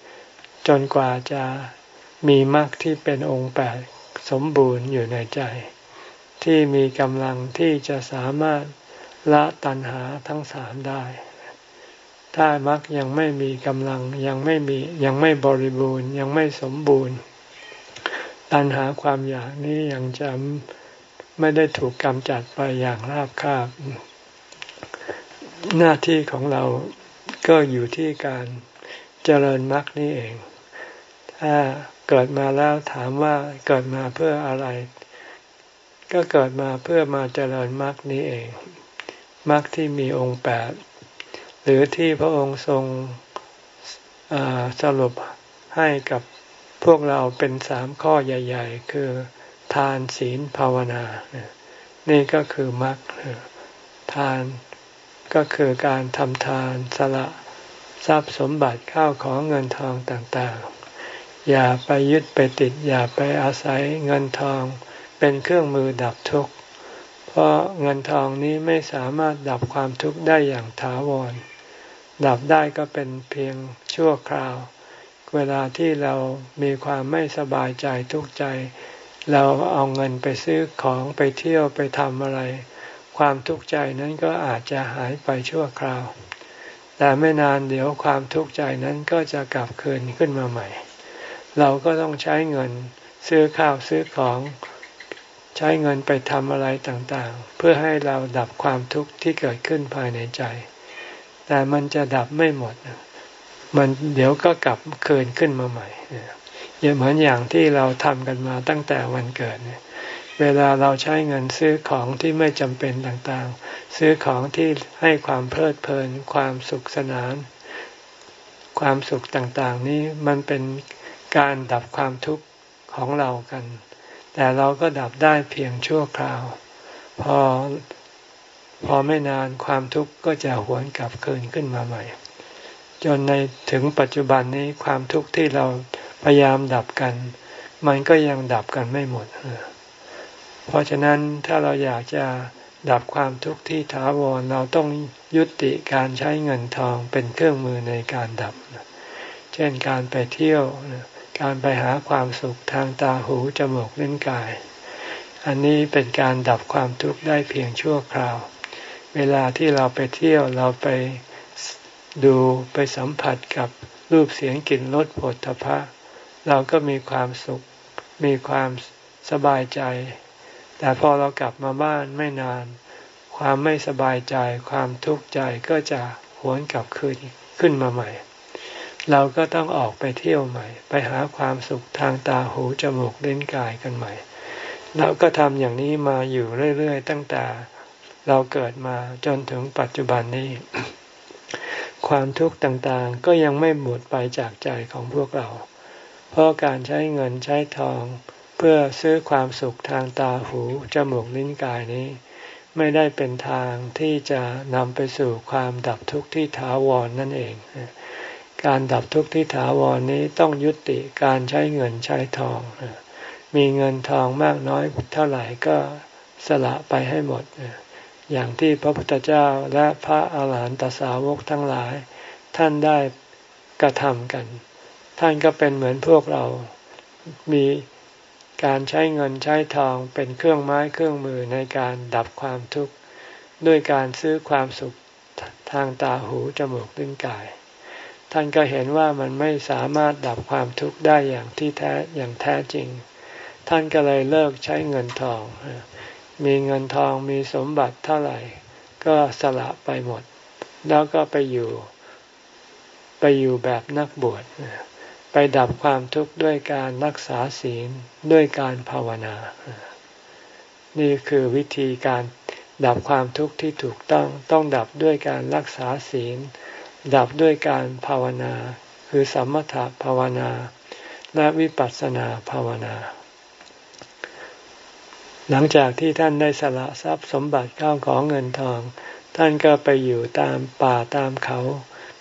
ๆ จนกว่าจะมีมรรคที่เป็นองค์แปดสมบูรณ์อยู่ในใจ ที่มีกำลังที่จะสามารถละตัณหาทั้งสามได้ ถ้ามรรคยังไม่มีกำลังยังไม่มียังไม่บริบูรณ์ยังไม่สมบูรณ์ ตัณหาความอยากนี้ยังจะไม่ได้ถูกกำจัดไปอย่างราบคาบ หน้าที่ของเราก็อยู่ที่การเจริญมรรคนี้เอง ถ้าเกิดมาแล้วถามว่าเกิดมาเพื่ออะไร ก็เกิดมาเพื่อมาเจริญมรรคนี้เอง มรรคที่มีองค์แปด หรือที่พระองค์ทรงสรุปให้กับ พวกเราเป็นสามข้อใหญ่ ๆ คือ ทานศีลภาวนา นี่ก็คือมรรคทานก็คือการทำทานสละทรัพย์สมบัติข้าวของเงินทองต่างๆ อย่าไปยึดไปติด อย่าไปอาศัยเงินทองเป็นเครื่องมือดับทุกข์เพราะเงินทองนี้ไม่สามารถดับความทุกข์ได้อย่างถาวร ดับได้ก็เป็นเพียงชั่วคราว เวลาที่เรามีความไม่สบายใจทุกข์ใจ เราเอาเงินไปซื้อของไปเที่ยวไปทำอะไร ความทุกข์ใจนั้นก็อาจจะหายไปชั่วคราว แต่ไม่นานเดี๋ยวความทุกข์ใจนั้นก็จะกลับคืนขึ้นมาใหม่ เราก็ต้องใช้เงินซื้อข้าวซื้อของใช้เงินไปทำอะไรต่างๆ เพื่อให้เราดับความทุกข์ที่เกิดขึ้นภายในใจ แต่มันจะดับไม่หมด มันเดี๋ยวก็กลับคืนขึ้นมาใหม่อย่างเหมือนอย่างที่เราทำกันมาตั้งแต่วันเกิดเนี่ย เวลาเราใช้เงินซื้อของที่ไม่จำเป็นต่างๆ ซื้อของที่ให้ความเพลิดเพลิน ความสุขสนาน ความสุขต่างๆ นี้มันเป็นการดับความทุกข์ของเรากัน แต่เราก็ดับได้เพียงชั่วคราว พอพอไม่นานความทุกข์ก็จะหวนกลับคืนขึ้นมาใหม่ จนในถึงปัจจุบันนี้ความทุกข์ที่เราพยายามดับกัน มันก็ยังดับกันไม่หมด เพราะฉะนั้นถ้าเราอยากจะดับความทุกข์ที่ถาวรเราต้องยุติการใช้เงินทองเป็นเครื่องมือในการดับ เช่นการไปเที่ยว การไปหาความสุขทางตาหูจมูกลิ้นกาย อันนี้เป็นการดับความทุกข์ได้เพียงชั่วคราว เวลาที่เราไปเที่ยวเราไป ดูไปสัมผัสกับรูปเสียงกลิ่นรสผลทพะ เราก็มีความสุข มีความสบายใจ แต่พอเรากลับมาบ้านไม่นาน ความไม่สบายใจ ความทุกข์ใจก็จะหวนกลับคืนขึ้นมาใหม่ เราก็ต้องออกไปเที่ยวใหม่ ไปหาความสุขทางตาหูจมูกเล่นกายกันใหม่ เราก็ทำอย่างนี้มาอยู่เรื่อยๆตั้งแต่ เราเกิดมาจนถึงปัจจุบันนี้ ความทุกข์ต่างๆ ก็ยังไม่หมดไปจากใจของพวกเรา เพราะการใช้เงินใช้ทอง เพื่อซื้อความสุขทางตาหูจมูกลิ้นกายนี้ ไม่ได้เป็นทางที่จะนำไปสู่ความดับทุกข์ที่ถาวรนนั่นเอง การดับทุกข์ที่ถาวรนี้ต้องยุติการใช้เงินใช้ทอง มีเงินทองมากน้อยเท่าไหร่ก็สละไปให้หมด อย่างที่พระพุทธเจ้าและพระอาหารหันตสาวกทั้งหลาย ท่านได้กระทำกัน ท่านก็เป็นเหมือนพวกเรา มีการใช้เงินใช้ทองเป็นเครื่องไม้เครื่องมือในการดับความทุกข์ ด้วยการซื้อความสุขทางตาหูจมูกลิ้นกาย ท่านก็เห็นว่ามันไม่สามารถดับความทุกข์ได้อย่างที่แท้อย่างแท้จริง ท่านก็เลยเลิกใช้เงินทอง มีเงินทองมีสมบัติเท่าไหร่ ก็สละไปหมด แล้วก็ไปอยู่ ไปอยู่แบบนักบวชไปดับความทุกข์ด้วยการรักษาศีลด้วยการภาวนา นี่คือวิธีการดับความทุกข์ที่ถูกต้องต้องดับด้วยการรักษาศีล ดับด้วยการภาวนา คือสมถะภาวนา และวิปัสสนาภาวนา หลังจากที่ท่านได้สละทรัพย์สมบัติเข้าของเงินทอง ท่านก็ไปอยู่ตามป่าตามเขา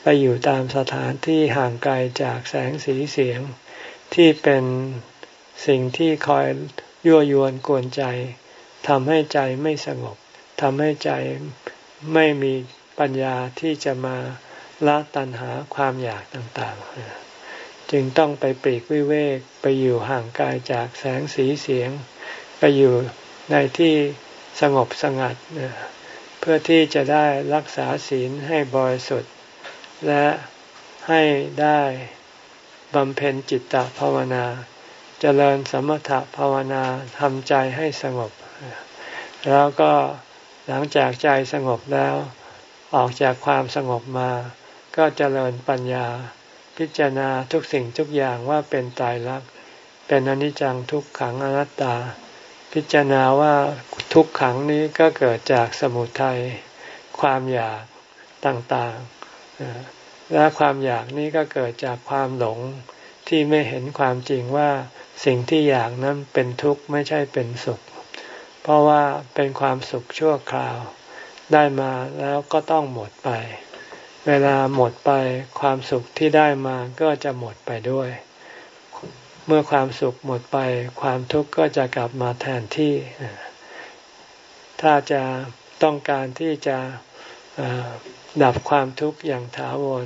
ไปอยู่ตามสถานที่ห่างไกลจากแสงสีเสียง ที่เป็นสิ่งที่คอยยั่วยวนกวนใจทำให้ใจไม่สงบทำให้ใจไม่มีปัญญาที่จะมาละตัณหาความอยากต่างๆ จึงต้องไปปลีกวิเวกไปอยู่ห่างไกลจากแสงสีเสียง ไปอยู่ในที่สงบสงัด เพื่อที่จะได้รักษาศีลให้บริสุทธิ์ และให้ได้บำเพ็ญจิตตภาวนาจเจริญสมถภาวนาทำใจให้สงบ แล้วก็หลังจากใจสงบแล้ว ออกจากความสงบมา ก็เจริญปัญญา พิจารณาทุกสิ่งทุกอย่างว่าเป็นตายรัก เป็นอนิจจังทุกขังอนัตตา พิจารณาว่าทุกขังนี้ก็เกิดจากสมุทัยความอยากต่างๆ และความอยากนี้ก็เกิดจากความหลงที่ไม่เห็นความจริงว่าสิ่งที่อยากนั้นเป็นทุกข์ไม่ใช่เป็นสุข เพราะว่าเป็นความสุขชั่วคราว ได้มาแล้วก็ต้องหมดไป เวลาหมดไปความสุขที่ได้มาก็จะหมดไปด้วย มื่อความสุขหมดไป ความทุกข์ก็จะกลับมาแทนที่ ถ้าจะต้องการที่จะดับความทุกข์อย่างถาวร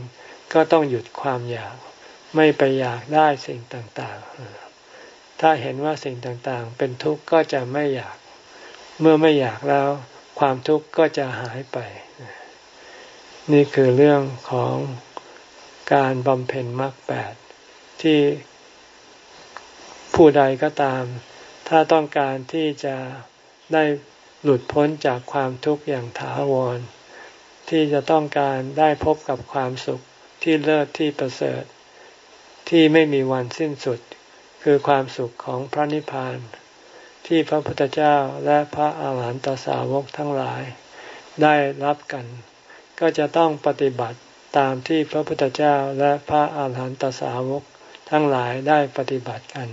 ก็ต้องหยุดความอยาก ไม่ไปอยากได้สิ่งต่างๆ ถ้าเห็นว่าสิ่งต่างๆ เป็นทุกข์ก็จะไม่อยาก เมื่อไม่อยากแล้ว ความทุกข์ก็จะหายไป นี่คือเรื่องของการบำเพ็ญมรรคแปดที่ ผู้ใดก็ตาม ถ้าต้องการที่จะได้หลุดพ้นจากความทุกข์อย่างถาวร ที่จะต้องการได้พบกับความสุขที่เลิศที่ประเสริฐ ที่ไม่มีวันสิ้นสุด คือความสุขของพระนิพพาน ที่พระพุทธเจ้าและพระอาหารหันตสาวกทั้งหลาย ได้รับกัน ก็จะต้องปฏิบัติตามที่พระพุทธเจ้าและพระอาหารหันตสาวกทั้งหลายได้ปฏิบัติกัน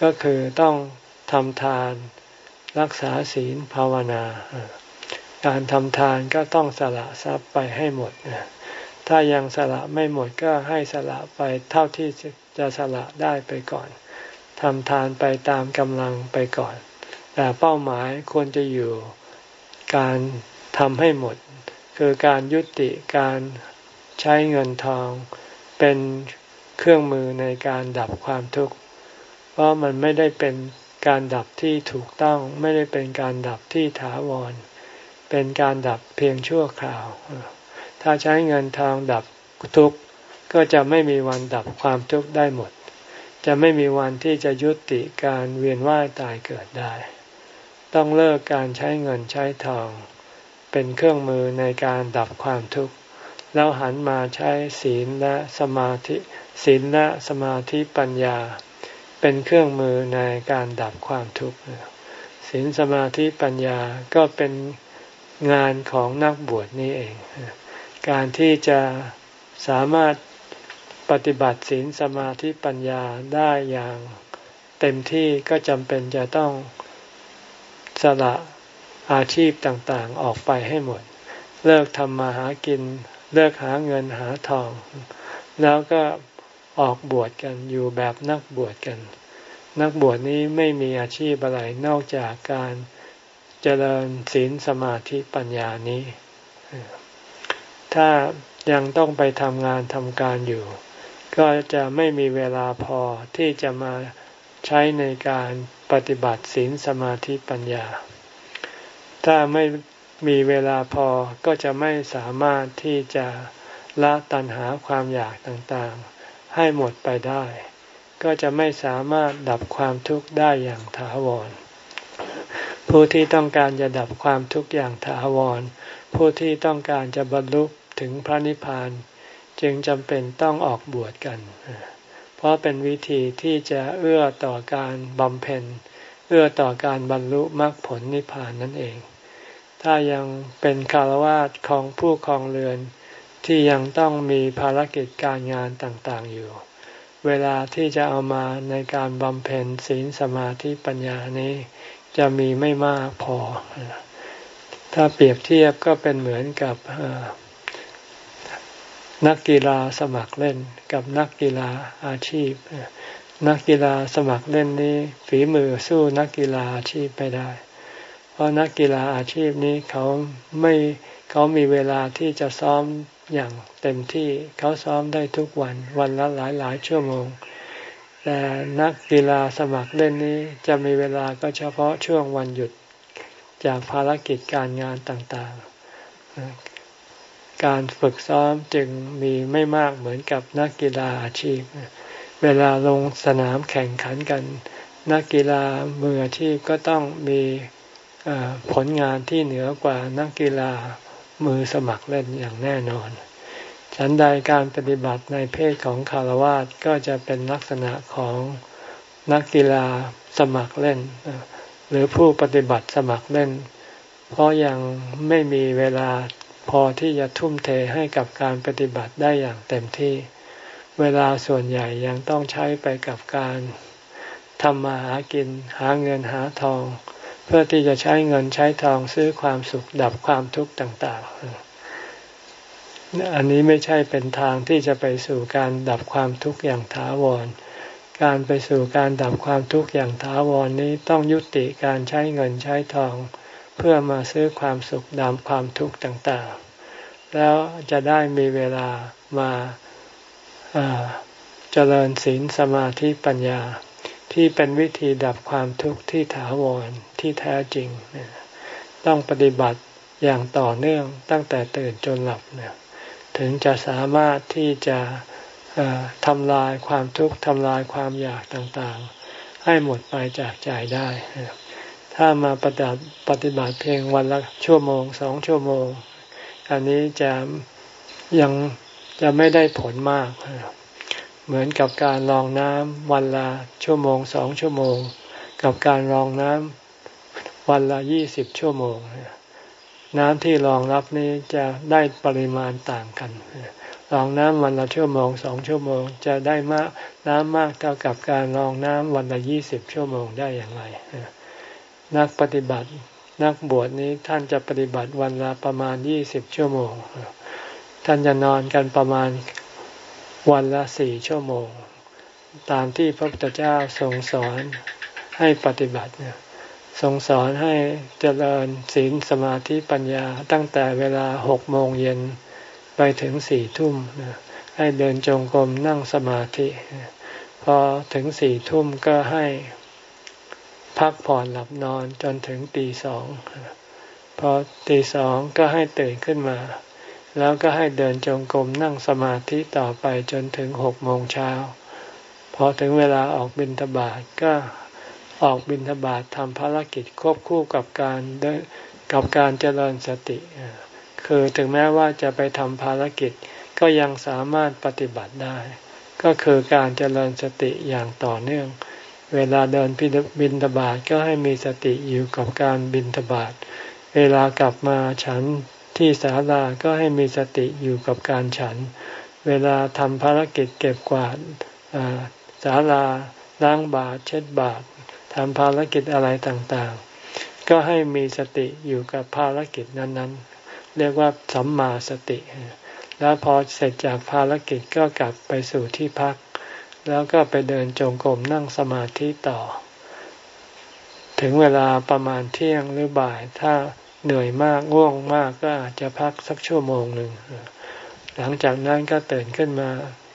ก็คือต้องทำทานรักษาศีลภาวนา การทำทานก็ต้องสละทรัพย์ไปให้หมด ถ้ายังสละไม่หมดก็ให้สละไปเท่าที่จะสละได้ไปก่อนทำทานไปตามกำลังไปก่อน แต่เป้าหมายควรจะอยู่การทำให้หมด คือการยุติการใช้เงินทอง เป็นเครื่องมือในการดับความทุกข์ เพราะมันไม่ได้เป็นการดับที่ถูกต้อง ไม่ได้เป็นการดับที่ถาวร เป็นการดับเพียงชั่วคราว ถ้าใช้เงินทองดับทุกข์ก็จะไม่มีวันดับความทุกข์ได้หมด จะไม่มีวันที่จะยุติการเวียนว่ายตายเกิดได้ ต้องเลิกการใช้เงินใช้ทอง เป็นเครื่องมือในการดับความทุกข์แล้วหันมาใช้ศีลและสมาธิศีลและสมาธิปัญญา เป็นเครื่องมือในการดับความทุกข์ศีลสมาธิปัญญาก็เป็นงานของนักบวชนี้เอง การที่จะสามารถปฏิบัติศีลสมาธิปัญญาได้อย่างเต็มที่ก็จำเป็นจะต้องสละอาชีพต่างๆออกไปให้หมด เลิกทำมาหากิน เลิกหาเงินหาทอง แล้วก็ ออกบวชกันอยู่แบบนักบวชกัน นักบวชนี้ไม่มีอาชีพอะไรนอกจากการเจริญศีลสมาธิปัญญานี้ ถ้ายังต้องไปทำงานทำการอยู่ ก็จะไม่มีเวลาพอที่จะมาใช้ในการปฏิบัติศีลสมาธิปัญญา ถ้าไม่มีเวลาพอก็จะไม่สามารถที่จะละตัณหาความอยากต่างๆ ให้หมดไปได้ ก็จะไม่สามารถดับความทุกข์ได้อย่างถาวร ผู้ที่ต้องการจะดับความทุกข์อย่างถาวร ผู้ที่ต้องการจะบรรลุถึงพระนิพพาน จึงจำเป็นต้องออกบวชกัน เพราะเป็นวิธีที่จะเอื้อต่อการบำเพ็ญ เอื้อต่อการบรรลุมรรคผลนิพพานนั่นเอง ถ้ายังเป็นคารวะของผู้ครองเรือน ที่ยังต้องมีภารกิจการงานต่างๆอยู่ เวลาที่จะเอามาในการบำเพ็ญศีลสมาธิปัญญานี้จะมีไม่มากพอ ถ้าเปรียบเทียบก็เป็นเหมือนกับนักกีฬาสมัครเล่นกับนักกีฬาอาชีพ นักกีฬาสมัครเล่นนี้ฝีมือสู้นักกีฬาอาชีพไม่ได้ เพราะนักกีฬาอาชีพนี้เขาไม่เขามีเวลาที่จะซ้อม อย่างเต็มที่เขาซ้อมได้ทุกวันวันละหลายหลายชั่วโมง แต่นักกีฬาสมัครเล่นนี้จะมีเวลาก็เฉพาะช่วงวันหยุดจากภารกิจการงานต่างๆ การฝึกซ้อมจึงมีไม่มากเหมือนกับนักกีฬาอาชีพ เวลาลงสนามแข่งขันกัน นักกีฬามืออาชีพก็ต้องมีผลงานที่เหนือกว่านักกีฬา มือสมัครเล่นอย่างแน่นอน ฉันใดการปฏิบัติในเพศของคารวาสก็จะเป็นลักษณะของนักกีฬาสมัครเล่น หรือผู้ปฏิบัติสมัครเล่น เพราะยังไม่มีเวลาพอที่จะทุ่มเทให้กับการปฏิบัติได้อย่างเต็มที่ เวลาส่วนใหญ่ยังต้องใช้ไปกับการทำมาหากินหาเงินหาทอง เพื่อที่จะใช้เงินใช้ทองซื้อความสุขดับความทุกข์ต่าง ๆ อันนี้ไม่ใช่เป็นทางที่จะไปสู่การดับความทุกข์อย่างถาวร การไปสู่การดับความทุกข์อย่างถาวรนี้ต้องยุติการใช้เงินใช้ทอง เพื่อมาซื้อความสุขดับความทุกข์ต่าง ๆ แล้วจะได้มีเวลามาเจริญศีลสมาธิปัญญา ที่เป็นวิธีดับความทุกข์ที่ถาวรที่แท้จริง ต้องปฏิบัติอย่างต่อเนื่องตั้งแต่ตื่นจนหลับเนี่ยถึงจะสามารถที่จะทำลายความทุกข์ทำลายความอยากต่างๆ ให้หมดไปจากใจได้ ถ้ามาปฏิบัติปฏิบัติเพียงวันละชั่วโมงสองชั่วโมง อันนี้จะยังจะไม่ได้ผลมาก เหมือนกับการรองน้ำวันละชั่วโมงสองชั่วโมง กับการรองน้ำวันละยี่สิบชั่วโมง น้ำที่รองรับนี้จะได้ปริมาณต่างกันรองน้ำวันละชั่วโมงสองชั่วโมง จะได้มากน้ำมากเท่ากับการรองน้ำวันละยี่สิบชั่วโมงได้อย่างไร นักปฏิบัตินักบวชนี้ท่านจะปฏิบัติวันละประมาณยี่สิบชั่วโมง ท่านจะนอนกันประมาณ วันละสี่ชั่วโมง ตามที่พระพุทธเจ้าทรงสอนให้ปฏิบัติทรงสอนให้เจริญศีลสมาธิปัญญาตั้งแต่เวลาหกโมงเย็นไปถึงสี่ทุ่มให้เดินจงกรมนั่งสมาธิ พอถึงสี่ทุ่มก็ให้พักผ่อนหลับนอนจนถึงตีสอง พอตีสองก็ให้ตื่นขึ้นมา แล้วก็ให้เดินจงกรมนั่งสมาธิต่อไปจนถึงหกโมงเช้าพอถึงเวลาออกบินทบาทก็ออกบินทบาททำภารกิจควบคู่กับการเดินกับการเจริญสติ คือถึงแม้ว่าจะไปทำภารกิจก็ยังสามารถปฏิบัติได้ ก็คือการเจริญสติอย่างต่อเนื่อง เวลาเดินบินทบาทก็ให้มีสติอยู่กับการบินทบาท เวลากลับมาฉัน ที่ศาลาก็ให้มีสติอยู่กับการฉัน เวลาทำภารกิจเก็บกวาดศาลาล้างบาตเช็ดบาตรทำภารกิจอะไรต่างๆ ก็ให้มีสติอยู่กับภารกิจนั้นๆ เรียกว่าสัมมาสติ แล้วพอเสร็จจากภารกิจก็กลับไปสู่ที่พัก แล้วก็ไปเดินจงกรมนั่งสมาธิต่อ ถึงเวลาประมาณเที่ยงหรือบ่ายถ้า เหนื่อยมากง่วงมากก็อาจจะพักสักชั่วโมงหนึ่งหลังจากนั้นก็ตื่นขึ้นมา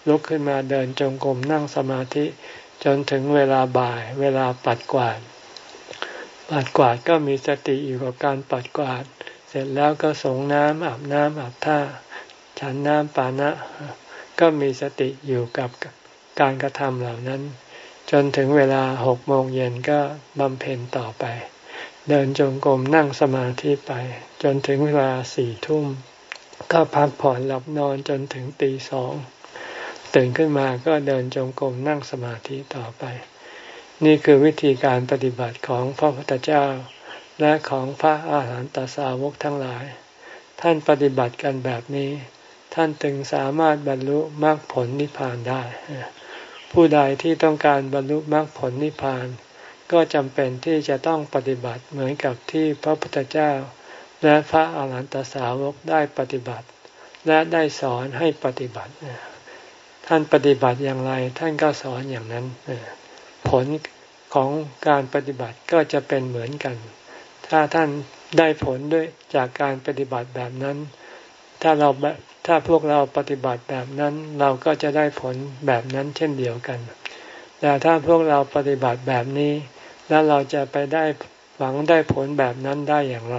ลุกขึ้นมาเดินจงกรมนั่งสมาธิ จนถึงเวลาบ่าย เวลาปัดกวาด ปัดกวาดก็มีสติอยู่กับการปัดกวาด เสร็จแล้วก็สงน้ำอาบน้ำอาบท่าฉันน้ำปานะ ก็มีสติอยู่กับการกระทำเหล่านั้น จนถึงเวลาหกโมงเย็นก็บำเพ็ญต่อไป เดินจงกรมนั่งสมาธิไป จนถึงเวลาสี่ทุ่ม ก็พักผ่อนหลับนอนจนถึงตีสองตื่นขึ้นมาก็เดินจงกรมนั่งสมาธิต่อไป นี่คือวิธีการปฏิบัติของพระพุทธเจ้า และของพระอาหารหันตสาวกทั้งหลาย ท่านปฏิบัติกันแบบนี้ ท่านจึงสามารถบรรลุมรรคผลนิพพานได้ ผู้ใดที่ต้องการบรรลุมรรคผลนิพพาน ก็จำเป็นที่จะต้องปฏิบัติเหมือนกับที่พระพุทธเจ้า และพระอาหารหันตสาวกได้ปฏิบัติ และได้สอนให้ปฏิบัติ ท่านปฏิบัติอย่างไรท่านก็สอนอย่างนั้น ผลของการปฏิบัติก็จะเป็นเหมือนกัน ถ้าท่านได้ผลด้วยจากการปฏิบัติแบบนั้น ถ้าเราถ้าพวกเราปฏิบัติแบบนั้น เราก็จะได้ผลแบบนั้นเช่นเดียวกัน แต่ถ้าพวกเราปฏิบัติแบบนี้ แล้วเราจะไปได้หวังได้ผลแบบนั้นได้อย่างไร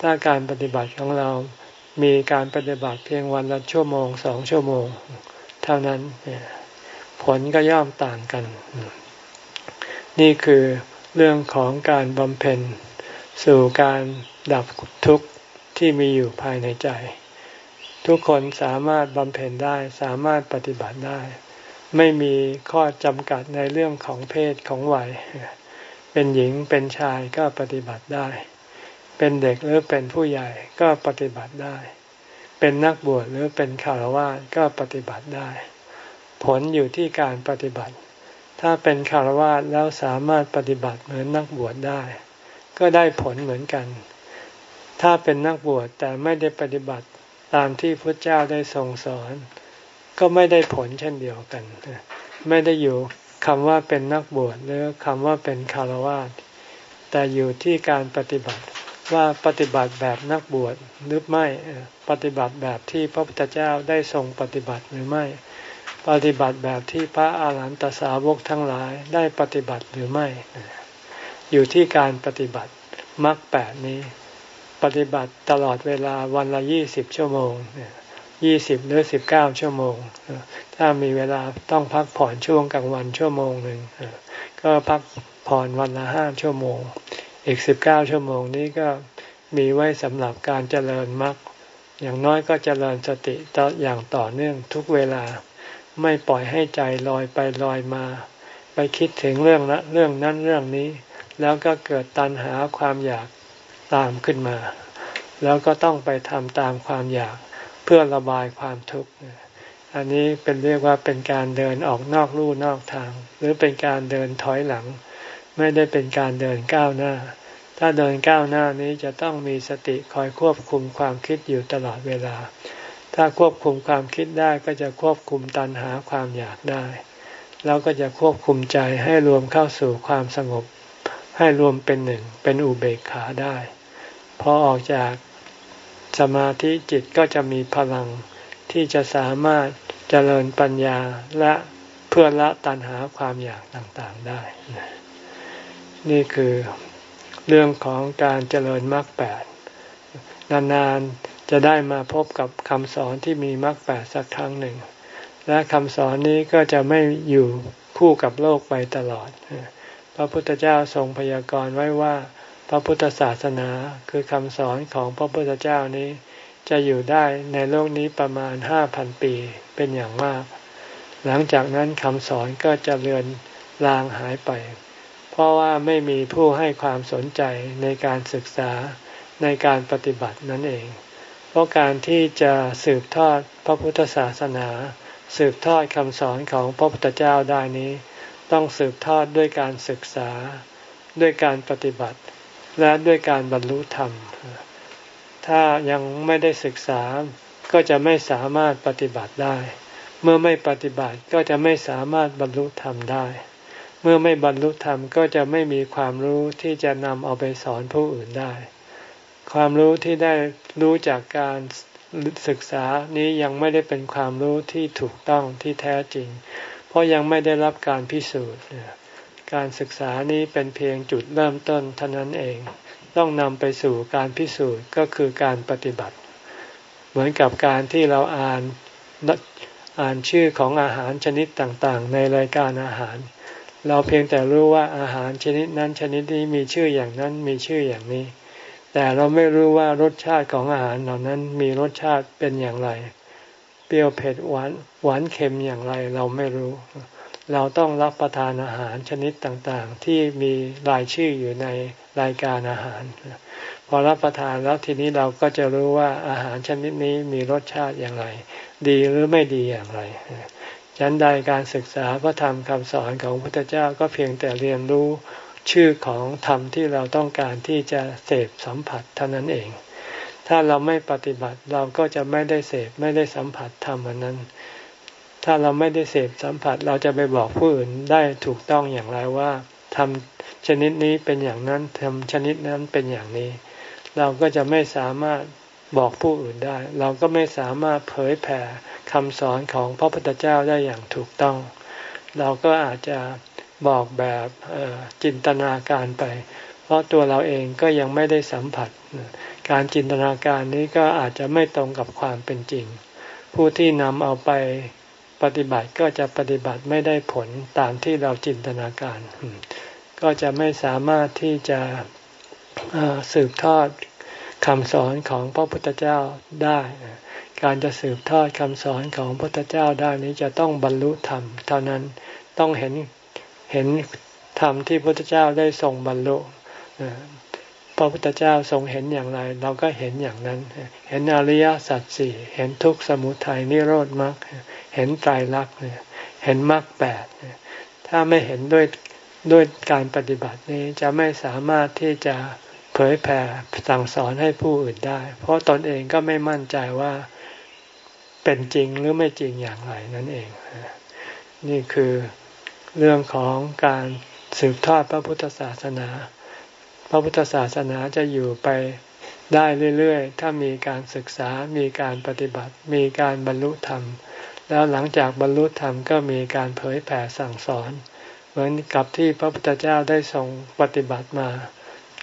ถ้าการปฏิบัติของเรามีการปฏิบัติเพียงวันละชั่วโมงสองชั่วโมง เท่านั้นผลก็ย่อมต่างกัน นี่คือเรื่องของการบำเพ็ญสู่การดับทุกข์ที่มีอยู่ภายในใจ ทุกคนสามารถบำเพ็ญได้สามารถปฏิบัติได้ ไม่มีข้อจำกัดในเรื่องของเพศของวัย เป็นหญิงเป็นชายก็ปฏิบัติได้ เป็นเด็กหรือเป็นผู้ใหญ่ก็ปฏิบัติได้ เป็นนักบวชหรือเป็นคารวะก็ปฏิบัติได้ ผลอยู่ที่การปฏิบัติ ถ้าเป็นคารวะแล้วสามารถปฏิบัติเหมือนนักบวชได้ ก็ได้ผลเหมือนกัน ถ้าเป็นนักบวชแต่ไม่ได้ปฏิบัติตามที่พระเจ้าได้ทรงสอน ก็ไม่ได้ผลเช่นเดียวกัน ไม่ได้อยู่ คำว่าเป็นนักบวชหรือคำว่าเป็นคารวะแต่อยู่ที่การปฏิบัติว่าปฏิบัติแบบนักบวชหรือไม่ปฏิบัติแบบที่พระพุทธเจ้าได้ทรงปฏิบัติหรือไม่ ปฏิบัติแบบที่พระอาหารหันตสาวกทั้งหลายได้ปฏิบัติหรือไม่ อยู่ที่การปฏิบัติมรรคแปดนี้ ปฏิบัติตลอดเวลาวันละยี่สิบชั่วโมงยี่ ยี่สิบหรือสิบเก้าชั่วโมง ถ้ามีเวลาต้องพักผ่อนช่วงกลางวันชั่วโมงหนึ่งก็พักผ่อนวันละห้าชั่วโมง อีกสิบเก้าชั่วโมงนี้ก็มีไว้สำหรับการเจริญมรรคอย่างน้อยก็เจริญสติต่ออย่างต่อเนื่องทุกเวลาไม่ปล่อยให้ใจลอยไปลอยมา ไปคิดถึงเรื่องละเรื่องนั้นเรื่องนี้ แล้วก็เกิดตัณหาความอยากตามขึ้นมา แล้วก็ต้องไปทำตามความอยาก พื่อระบายความทุกข์อันนี้เป็นเรียกว่าเป็นการเดินออกนอกลู่นอกทาง หรือเป็นการเดินถอยหลัง ไม่ได้เป็นการเดินก้าวหน้า ถ้าเดินก้าวหน้านี้จะต้องมีสติคอยควบคุมความคิดอยู่ตลอดเวลา ถ้าควบคุมความคิดได้ก็จะควบคุมตัณหาความอยากได้ แล้วก็จะควบคุมใจให้รวมเข้าสู่ความสงบ ให้รวมเป็นหนึ่งเป็นอุเบกขาได้พอออกจาก สมาธิจิตก็จะมีพลังที่จะสามารถเจริญปัญญาและเพื่อละตัณหาความอยากต่างๆได้ นี่คือเรื่องของการเจริญมรรคแปดนานๆจะได้มาพบกับคำสอนที่มีมรรคแปดสักครั้งหนึ่ง และคำสอนนี้ก็จะไม่อยู่คู่กับโลกไปตลอด พระพุทธเจ้าทรงพยากรณ์ไว้ว่า พระพุทธศาสนาคือคำสอนของพระพุทธเจ้านี้ จะอยู่ได้ในโลกนี้ประมาณห้าพันปีเป็นอย่างมาก หลังจากนั้นคำสอนก็จะเลือนลางหายไป เพราะว่าไม่มีผู้ให้ความสนใจในการศึกษาในการปฏิบัตินั่นเอง เพราะการที่จะสืบทอดพระพุทธศาสนา สืบทอดคำสอนของพระพุทธเจ้าได้นี้ ต้องสืบทอดด้วยการศึกษา ด้วยการปฏิบัติ และด้วยการบรรลุธรรม ถ้ายังไม่ได้ศึกษาก็จะไม่สามารถปฏิบัติได้ เมื่อไม่ปฏิบัติก็จะไม่สามารถบรรลุธรรมได้ เมื่อไม่บรรลุธรรมก็จะไม่มีความรู้ที่จะนำเอาไปสอนผู้อื่นได้ ความรู้ที่ได้รู้จากการศึกษานี้ยังไม่ได้เป็นความรู้ที่ถูกต้องที่แท้จริง เพราะยังไม่ได้รับการพิสูจน์ การศึกษานี้เป็นเพียงจุดเริ่มต้นเท่านั้นเอง ต้องนำไปสู่การพิสูจน์ก็คือการปฏิบัติ เหมือนกับการที่เราอ่านอ่านชื่อของอาหารชนิดต่างๆ ในรายการอาหาร เราเพียงแต่รู้ว่าอาหารชนิดนั้นชนิดนี้มีชื่ออย่างนั้นมีชื่ออย่างนี้ แต่เราไม่รู้ว่ารสชาติของอาหารเหล่านั้นมีรสชาติเป็นอย่างไร เปรี้ยวเผ็ดหวานหวานเค็มอย่างไรเราไม่รู้ เราต้องรับประทานอาหารชนิดต่างๆ ที่มีรายชื่ออยู่ในรายการอาหาร พอรับประทานแล้วทีนี้เราก็จะรู้ว่าอาหารชนิดนี้มีรสชาติอย่างไร ดีหรือไม่ดีอย่างไรฉันใดการศึกษาพระธรรมคำสอนของพระพุทธเจ้าก็เพียงแต่เรียนรู้ชื่อของธรรมที่เราต้องการที่จะเสพสัมผัสเท่านั้นเอง ถ้าเราไม่ปฏิบัติเราก็จะไม่ได้เสพไม่ได้สัมผัสธรรมอันนั้น ถ้าเราไม่ได้เสพสัมผัส เราจะไปบอกผู้อื่นได้ถูกต้องอย่างไรว่าทำชนิดนี้เป็นอย่างนั้นทำชนิดนั้นเป็นอย่างนี้ เราก็จะไม่สามารถบอกผู้อื่นได้ เราก็ไม่สามารถเผยแผ่คำสอนของพระพุทธเจ้าได้อย่างถูกต้อง เราก็อาจจะบอกแบบจินตนาการไป เพราะตัวเราเองก็ยังไม่ได้สัมผัส การจินตนาการนี้ก็อาจจะไม่ตรงกับความเป็นจริง ผู้ที่นำเอาไป ปฏิบัติก็จะปฏิบัติไม่ได้ผลตามที่เราจินตนาการ ก็จะไม่สามารถที่จะสืบทอดคำสอนของพระพุทธเจ้าได้ การจะสืบทอดคำสอนของพระพุทธเจ้าได้นี้จะต้องบรรลุธรรม เท่านั้นต้องเห็นเห็นธรรมที่พระพุทธเจ้าได้ทรงบรรลุพระพุทธเจ้าทรงเห็นอย่างไร เราก็เห็นอย่างนั้น เห็นอริยสัจสี่เห็นทุกข์สมุทัยนิโรธมรรค เห็นไตรลักษณ์เห็นมรรคแปดถ้าไม่เห็นด้วยด้วยการปฏิบัตินี้จะไม่สามารถที่จะเผยแผ่สั่งสอนให้ผู้อื่นได้ เพราะตนเองก็ไม่มั่นใจว่าเป็นจริงหรือไม่จริงอย่างไรนั่นเอง นี่คือเรื่องของการสืบทอดพระพุทธศาสนา พระพุทธศาสนาจะอยู่ไปได้เรื่อยๆ ถ้ามีการศึกษา มีการปฏิบัติ มีการบรรลุธรรม แล้วหลังจากบรรลุธรรมก็มีการเผยแผ่สั่งสอน เหมือนกับที่พระพุทธเจ้าได้ทรงปฏิบัติมา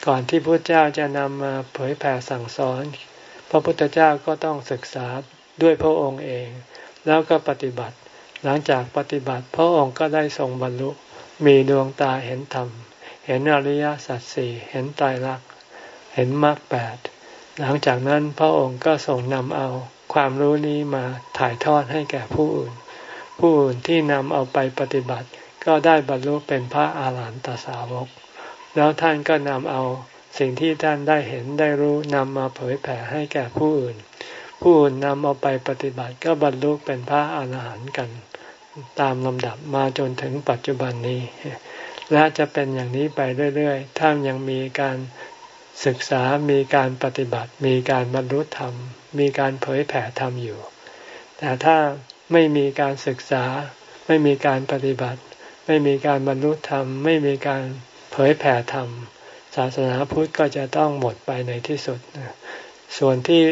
ก่อนที่พระเจ้าจะนำมาเผยแผ่สั่งสอน พระพุทธเจ้าก็ต้องศึกษาด้วยพระองค์เอง แล้วก็ปฏิบัติ หลังจากปฏิบัติพระองค์ก็ได้ทรงบรรลุมีดวงตาเห็นธรรม เห็นอริยสัจสี่เห็นไตรลักษณ์เห็นมรรคแปดหลังจากนั้นพระองค์ก็ทรงนำเอา ความรู้นี้มาถ่ายทอดให้แก่ผู้อื่น ผู้อื่นที่นำเอาไปปฏิบัติ ก็ได้บรรลุเป็นพระอาหารหันตสาวก แล้วท่านก็นำเอาสิ่งที่ท่านได้เห็นได้รู้นำมาเผยแผ่ให้แก่ผู้อื่น ผู้อื่นนำเอาไปปฏิบัติก็บรรลุเป็นพระอาหารหันต์กัน ตามลำดับมาจนถึงปัจจุบันนี้ และจะเป็นอย่างนี้ไปเรื่อยๆ ถ้ายังมีการศึกษามีการปฏิบัติ มีการบรรลุธรรม มีการเผยแผ่ธรรมอยู่ แต่ถ้าไม่มีการศึกษา ไม่มีการปฏิบัติ ไม่มีการบรรลุธรรม ไม่มีการเผยแผ่ธรรม ศาสนาพุทธก็จะต้องหมดไปในที่สุด ส่วนที่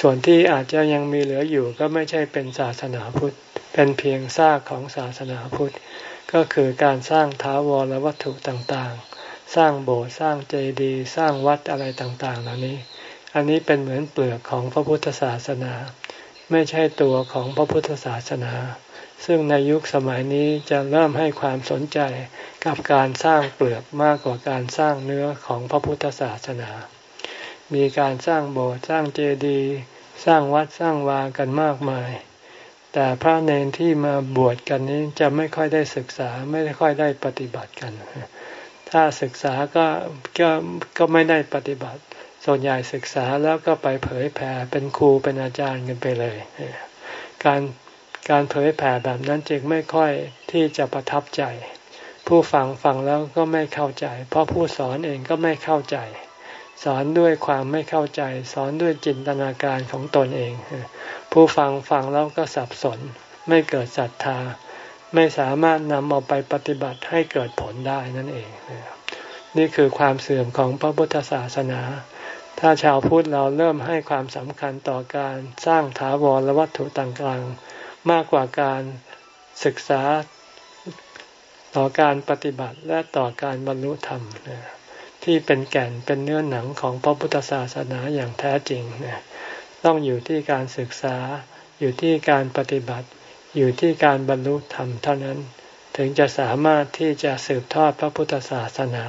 ส่วนที่อาจจะยังมีเหลืออยู่ก็ไม่ใช่เป็นศาสนาพุทธ เป็นเพียงซากของศาสนาพุทธ ก็คือการสร้างท้าวรวัตถุต่างๆ สร้างโบสถ์สร้างเจดีย์สร้างวัดอะไรต่างๆ เหล่านี้ อันนี้เป็นเหมือนเปลือกของพระพุทธศาสนา ไม่ใช่ตัวของพระพุทธศาสนา ซึ่งในยุคสมัยนี้จะเริ่มให้ความสนใจกับการสร้างเปลือกมากกว่าการสร้างเนื้อของพระพุทธศาสนา มีการสร้างโบสถ์สร้างเจดีย์สร้างวัดสร้างวากันมากมาย แต่พระเนนที่มาบวชกันนี้จะไม่ค่อยได้ศึกษาไม่ค่อยได้ปฏิบัติกัน ถ้าศึกษาก็ก็ก็ไม่ได้ปฏิบัติ ส่วนใหญ่ศึกษาแล้วก็ไปเผยแผ่เป็นครูเป็นอาจารย์กันไปเลย การการเผยแผ่แบบนั้นจึงไม่ค่อยที่จะประทับใจ ผู้ฟังฟังแล้วก็ไม่เข้าใจ เพราะผู้สอนเองก็ไม่เข้าใจ สอนด้วยความไม่เข้าใจ สอนด้วยจินตนาการของตนเอง ผู้ฟังฟังแล้วก็สับสน ไม่เกิดศรัทธา ไม่สามารถนำเอาไปปฏิบัติให้เกิดผลได้นั่นเอง นี่คือความเสื่อมของพระพุทธศาสนา ถ้าชาวพุทธเราเริ่มให้ความสำคัญต่อการสร้างถาวรและวัตถุต่างๆ มากกว่าการศึกษาต่อการปฏิบัติและต่อการบรรลุธรรมนะที่เป็นแก่นเป็นเนื้อหนังของพระพุทธศาสนาอย่างแท้จริงนี่ยต้องอยู่ที่การศึกษา อยู่ที่การปฏิบัติ อยู่ที่การบรรลุธรรมเท่านั้น ถึงจะสามารถที่จะสืบทอดพระพุทธศาสนา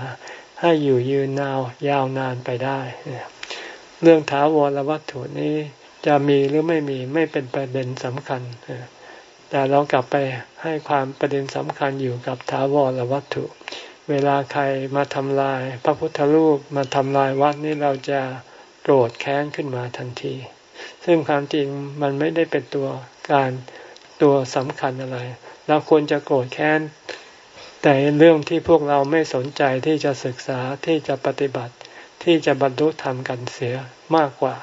ให้อยู่ยืนนาวยาวนานไปได้ เรื่องถาวรวัตถุนี้จะมีหรือไม่มีไม่เป็นประเด็นสำคัญ แต่เรากลับไปให้ความประเด็นสำคัญอยู่กับถาวรวัตถุ เวลาใครมาทำลาย พระพุทธรูปมาทำลายวัดนี่เราจะโกรธแค้นขึ้นมาทันที ซึ่งความจริงมันไม่ได้เป็นตัวการตัวสำคัญอะไร เราควรจะโกรธแค้น แต่เรื่องที่พวกเราไม่สนใจที่จะศึกษาที่จะปฏิบัติที่จะบรรลุธรรมกันเสียมากกว่า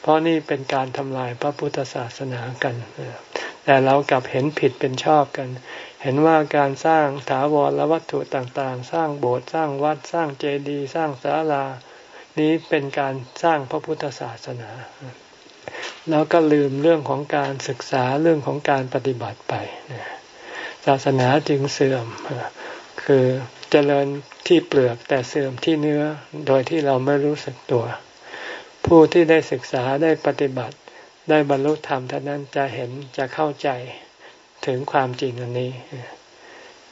เพราะนี่เป็นการทำลายพระพุทธศาสนากัน แต่เรากลับเห็นผิดเป็นชอบกัน เห็นว่าการสร้างถาวรและวัตถุต่างๆ สร้างโบสถ์สร้างวัดสร้างเจดีย์สร้างศาลา นี้เป็นการสร้างพระพุทธศาสนา แล้วก็ลืมเรื่องของการศึกษาเรื่องของการปฏิบัติไป ศาสนาจึงเสื่อม คือเจริญที่เปลือกแต่เสื่อมที่เนื้อโดยที่เราไม่รู้สึกตัว ผู้ที่ได้ศึกษาได้ปฏิบัติได้บรรลุธรรมท่านั้นจะเห็นจะเข้าใจถึงความจริงอันนี้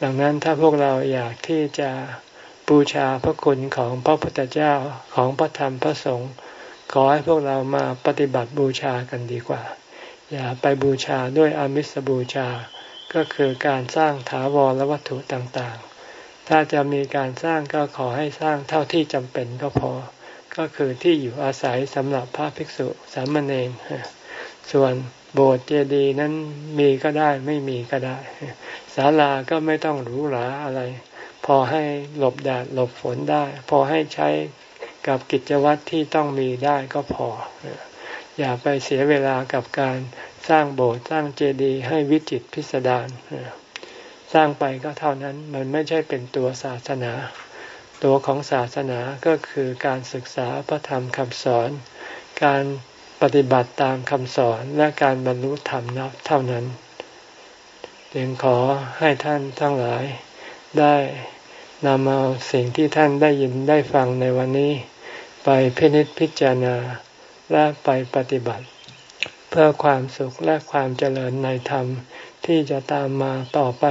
ดังนั้นถ้าพวกเราอยากที่จะบูชาพระคุณของพระพุทธเจ้าของพระธรรมพระสงฆ์ขอให้พวกเรามาปฏิบัติบูชากันดีกว่า อย่าไปบูชาด้วยอามิสบูชา ก็คือการสร้างถาวรและวัตถุต่างๆ ถ้าจะมีการสร้างก็ขอให้สร้างเท่าที่จำเป็นก็พอ ก็คือที่อยู่อาศัยสำหรับพระภิกษุสามเณรส่วนโบสถ์เจดีย์นั้นมีก็ได้ไม่มีก็ได้ศาลาก็ไม่ต้องหรูหราอะไร พอให้หลบแดดหลบฝนได้ พอให้ใช้กับกิจวัตรที่ต้องมีได้ก็พอ อย่าไปเสียเวลากับการ สร้างโบสถ์สร้างเจดีย์ให้วิจิตพิสดารสร้างไปก็เท่านั้นมันไม่ใช่เป็นตัวศาสนา ตัวของศาสนาก็คือการศึกษาพระธรรมคำสอน การปฏิบัติตามคำสอนและการบรรลุธรรมนับเท่านั้นจึงขอให้ท่านทั้งหลายได้นำเอาสิ่งที่ท่านได้ยินได้ฟังในวันนี้ ไปพินิจพิจารณาและไปปฏิบัติ เพื่อความสุขและความเจริญในธรรมที่จะตามมาต่อไป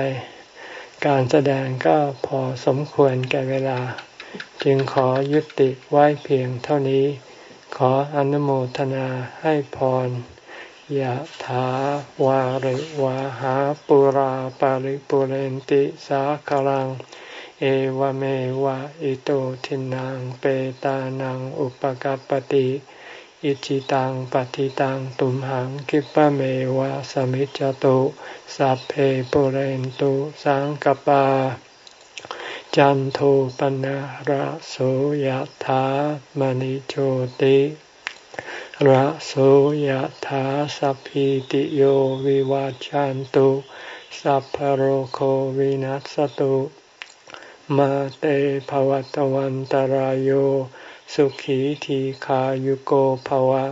การแสดงก็พอสมควรแก่เวลา จึงขอยุติไว้เพียงเท่านี้ ขออนุโมทนาให้พรยะถาวาริวาหาปุราปาริปุเรนติสาคลัง เอวเมวะอิโตทินังเปตานังอุปกัปติ อิจิตังปฏิตังตุมหังคิปะเมวะสมิจจตุสัพเพปุเรนตุสังกปา จันโทปนะระโสยธามณิโชติระโสยธาสัพพิติโยวิวาจันตุสัพพโรโควินัสตุ มาเตภวตวันตารโย สุขีทีขายุโกภวะ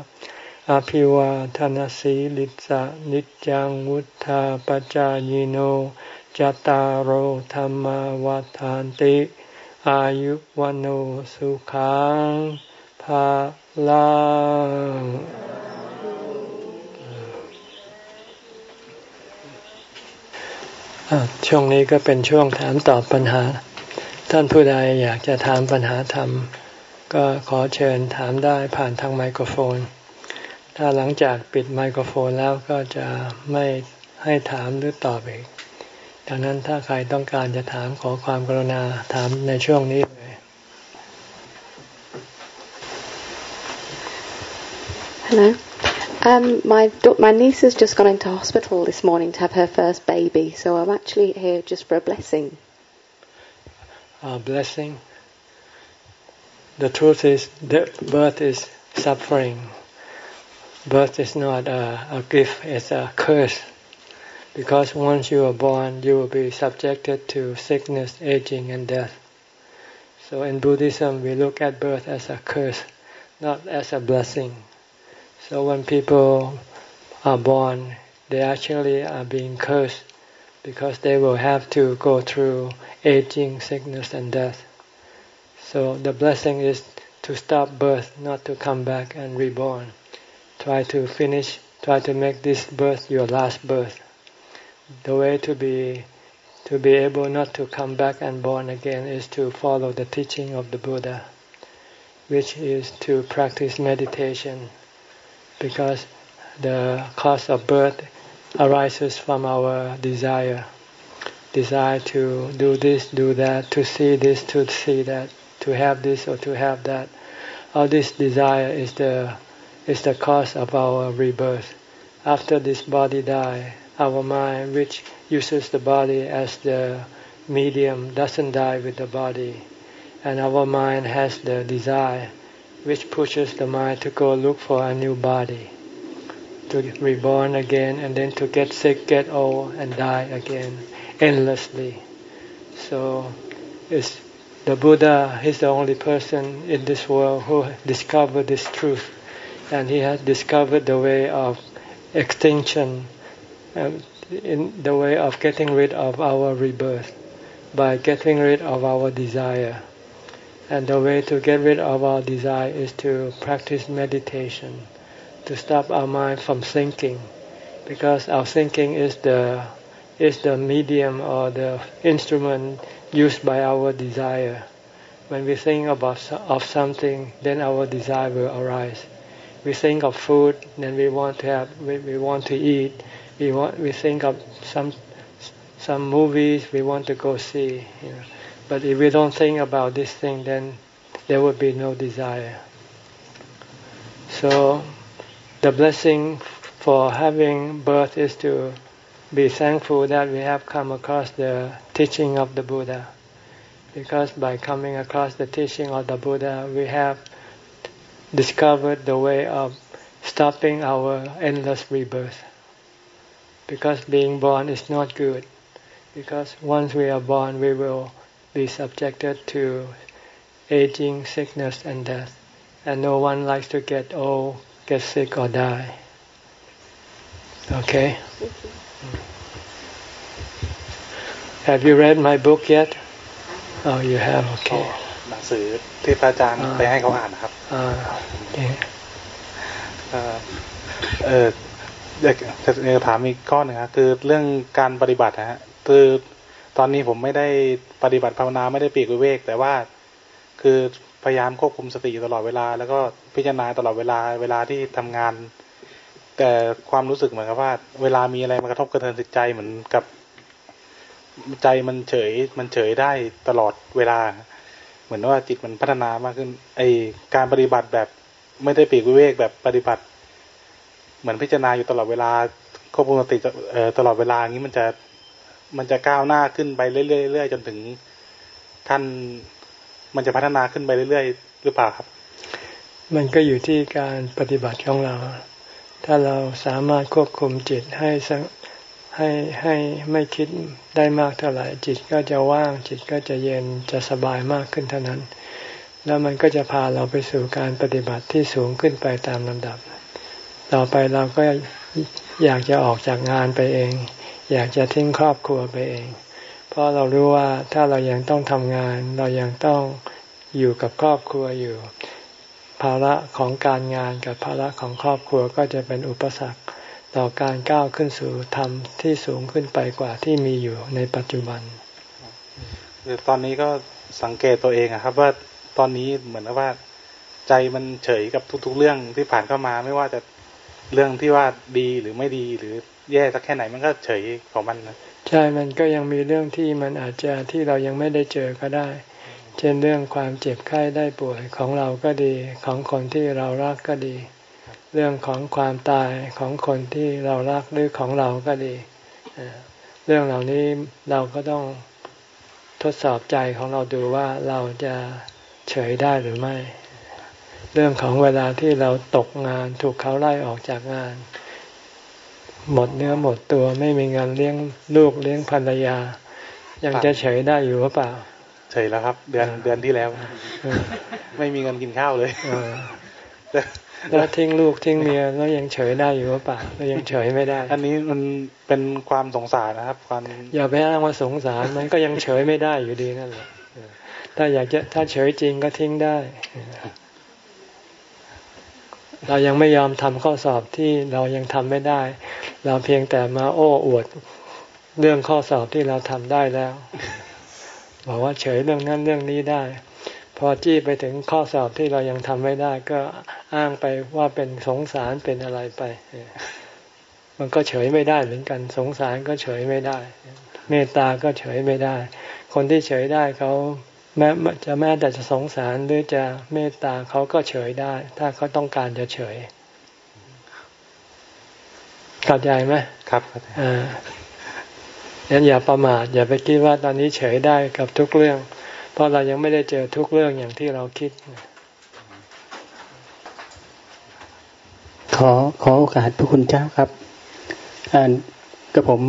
อภิวาทนสีลิสะนิจังวุธาปจายโนจตารโหธรรมวาทานติ อายุวันโอสุขังภาลังช่วงนี้ก็เป็นช่วงถามตอบปัญหา ท่านผู้ใดอยากจะถามปัญหาธรรม ก็ขอเชิญถามได้ผ่านทางไมโครโฟน ถ้าหลังจากปิดไมโครโฟนแล้วก็จะไม่ให้ถามหรือตอบอีกดังนั้นถ้าใครต้องการจะถามขอความกรุณาถามในช่วงนี้เลย Hello. Um, my my niece has just gone into hospital this morning to have her first baby, so I'm actually here just for a blessing. A blessing. The truth is that birth is suffering. Birth is not a, a gift; it's a curse. because once you are born, you will be subjected to sickness, aging, and death. So in Buddhism, we look at birth as a curse, not as a blessing. So when people are born, they actually are being cursed because they will have to go through aging, sickness, and death. So the blessing is to stop birth, not to come back and reborn. Try to finish, try to make this birth your last birth. The way to be to be able not to come back and born again is to follow the teaching of the Buddha, which is to practice meditation, because the cause of birth arises from our desire, desire to do this, do that, to see this, to see that, to have this or to have that. All this desire is the is the cause of our rebirth. After this body die, our mind, which uses the body as the medium doesn't die with the body, and our mind has the desire which pushes the mind to go look for a new body, to reborn again, and then to get sick, get old, and die again endlessly. So, it's the Buddha is the only person in this world who discovered this truth, and he has discovered the way of extinction, um, in the way of getting rid of our rebirth by getting rid of our desire. And the way to get rid of our desire is to practice meditation, to stop our mind from thinking, because our thinking is the is the medium or the instrument used by our desire. When we think about of something, then our desire will arise. We think of food, then we want to have, we, we want to eat. We want, we think of some some movies we want to go see. You know. But if we don't think about this thing, then there would be no desire. So, the blessing for having birth is to be thankful that we have come across the teaching of the Buddha. Because by coming across the teaching of the Buddha, we have discovered the way of stopping our endless rebirth. Because being born is not good. Because once we are born, we will be subjected to aging, sickness, and death. And no one likes to get old, get sick, or die. Okay? Have you read my book yet? Oh, you have. Okay. หนังสือที่พระอาจารย์ไปให้เขาอ่านนะครับ Uh, okay. เอ่อเอออยากจะถามอีกข้อหนึ่งครับคือเรื่องการปฏิบัตินะฮะคือตอนนี้ผมไม่ได้ปฏิบัติภาวนาไม่ได้ปีกวิเวก แต่ว่าคือพยายามควบคุมสติอยู่ตลอดเวลา แล้วก็พิจารณาตลอดเวลาเวลาที่ทำงาน แต่ความรู้สึกเหมือนกับว่า เวลามีอะไรมากระทบกระเทือนจิตใจเหมือนกับใจมันเฉยมันเฉยได้ตลอดเวลา เหมือนว่าจิตมันพัฒนามากขึ้น ไอการปฏิบัติแบบไม่ได้ปีกวิเวกแบบปฏิบัติ เหมือนพิจารณาอยู่ตลอดเวลาควบคุมสติตลอดเวลาอย่างนี้มันจะมันจะก้าวหน้าขึ้นไปเรื่อยๆเรื่อยๆจนถึงขั้นมันจะพัฒนาขึ้นไปเรื่อยๆ หรือเปล่าครับ มันก็อยู่ที่การปฏิบัติของเรา ถ้าเราสามารถควบคุมจิตให้สงให้ให้ไม่คิดได้มากเท่าไหร่ จิตก็จะว่างจิตก็จะเย็นจะสบายมากขึ้นเท่านั้น แล้วมันก็จะพาเราไปสู่การปฏิบัติที่สูงขึ้นไปตามลำดับ ต่อไปเราก็อยากจะออกจากงานไปเอง อยากจะทิ้งครอบครัวไปเอง เพราะเรารู้ว่าถ้าเรายังต้องทำงาน เรายังต้องอยู่กับครอบครัวอยู่ ภาระของการงานกับภาระของครอบครัวก็จะเป็นอุปสรรค ต่อการก้าวขึ้นสู่ธรรมที่สูงขึ้นไปกว่าที่มีอยู่ในปัจจุบันคือตอนนี้ก็สังเกตตัวเองอะครับ ว่าตอนนี้เหมือนกับว่าใจมันเฉยกับทุก ๆ เรื่องที่ผ่านเข้ามาไม่ว่าจะเรื่องที่ว่าดีหรือไม่ดีหรือแย่สักแค่ไหนมันก็เฉยของมันนะใช่มันก็ยังมีเรื่องที่มันอาจจะที่เรายังไม่ได้เจอก็ได้ เช่นเรื่องความเจ็บไข้ได้ป่วยของเราก็ดี ของคนที่เรารักก็ดี เรื่องของความตายของคนที่เรารักหรือของเราก็ดีเอ่อเรื่องเหล่านี้เราก็ต้องทดสอบใจของเราดูว่าเราจะเฉยได้หรือไม่ เรื่องของเวลาที่เราตกงานถูกเขาไล่ออกจากงาน หมดเนื้อหมดตัวไม่มีเงินเลี้ยงลูกเลี้ยงภรรยา ยังจะเฉยได้อยู่หรือเปล่า เฉยแล้วครับ เดือนเดือนที่แล้วเออไม่มีเงินกินข้าวเลยเออแล้วทิ้งลูกทิ้งเมียแล้วยังเฉยได้อยู่หรือเปล่าแล้วยังเฉยไม่ได้ อันนี้มันเป็นความสงสารนะครับความอย่าไปอ้างว่าสงสารมันก็ยังเฉยไม่ได้อยู่ดีนั่นแหละเออถ้าอยากจะถ้าเฉยจริงก็ทิ้งได้ เรายังไม่ยอมทำข้อสอบที่เรายังทำไม่ได้ เราเพียงแต่มาโอ้อวดเรื่องข้อสอบที่เราทำได้แล้ว บอกว่าเฉยเรื่องนั้นเรื่องนี้ได้ พอจี้ไปถึงข้อสอบที่เรายังทำไม่ได้ ก็อ้างไปว่าเป็นสงสารเป็นอะไรไปเออมันก็เฉยไม่ได้เหมือนกัน สงสารก็เฉยไม่ได้ เมตตาก็เฉยไม่ได้ คนที่เฉยได้เขาแม้จะแม้แต่จะสงสารหรือจะเมตตาเขาก็เฉยได้ ถ้าเขาต้องการจะเฉยเข้าใจไหมครับอ่า งั้นอย่าประมาทอย่าไปคิดว่าตอนนี้เฉยได้กับทุกเรื่อง เพราะเรายังไม่ได้เจอทุกเรื่องอย่างที่เราคิด ขอขอโอกาสพระคุณเจ้าครับอ่ากับผม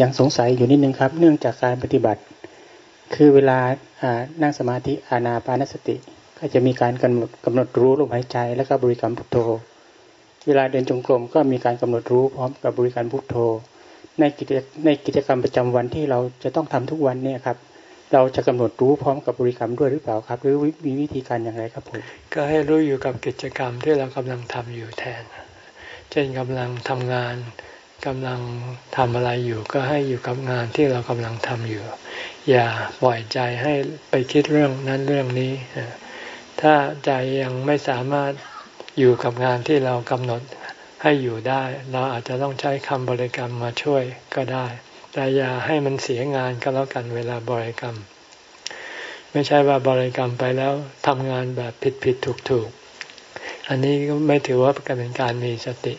ยังสงสัยอยู่นิดนึงครับ เนื่องจากการปฏิบัติ คือเวลานั่งสมาธิอานาปานสติ ก็จะมีการกำหนดกำหนดรู้ลมหายใจ แล้วก็บริกรรมพุทโธ เวลาเดินจงกรมก็มีการกำหนดรู้พร้อมกับบริกรรมพุทโธ ในกิจในกิจกรรมประจำวันที่เราจะต้องทำทุกวันเนี่ยครับ เราจะกำหนดรู้พร้อมกับบริกรรมด้วยหรือเปล่าครับ หรือมีวิธีการอย่างไรครับผมก็ให้รู้อยู่กับกิจกรรมที่เรากำลังทำอยู่แทน เช่นกำลังทำงานกำลังทำอะไรอยู่ ก็ให้อยู่กับงานที่เรากำลังทำอยู่ อย่าปล่อยใจให้ไปคิดเรื่องนั้นเรื่องนี้ถ้าใจยังไม่สามารถอยู่กับงานที่เรากำหนด ให้อยู่ได้ เราอาจจะต้องใช้คำบริกรรมมาช่วยก็ได้ แต่อย่าให้มันเสียงานก็แล้วกันเวลาบริกรรม ไม่ใช่ว่าบริกรรมไปแล้วทำงานแบบผิดผิดถูกถูกอันนี้ก็ไม่ถือว่าเป็นการมีสติ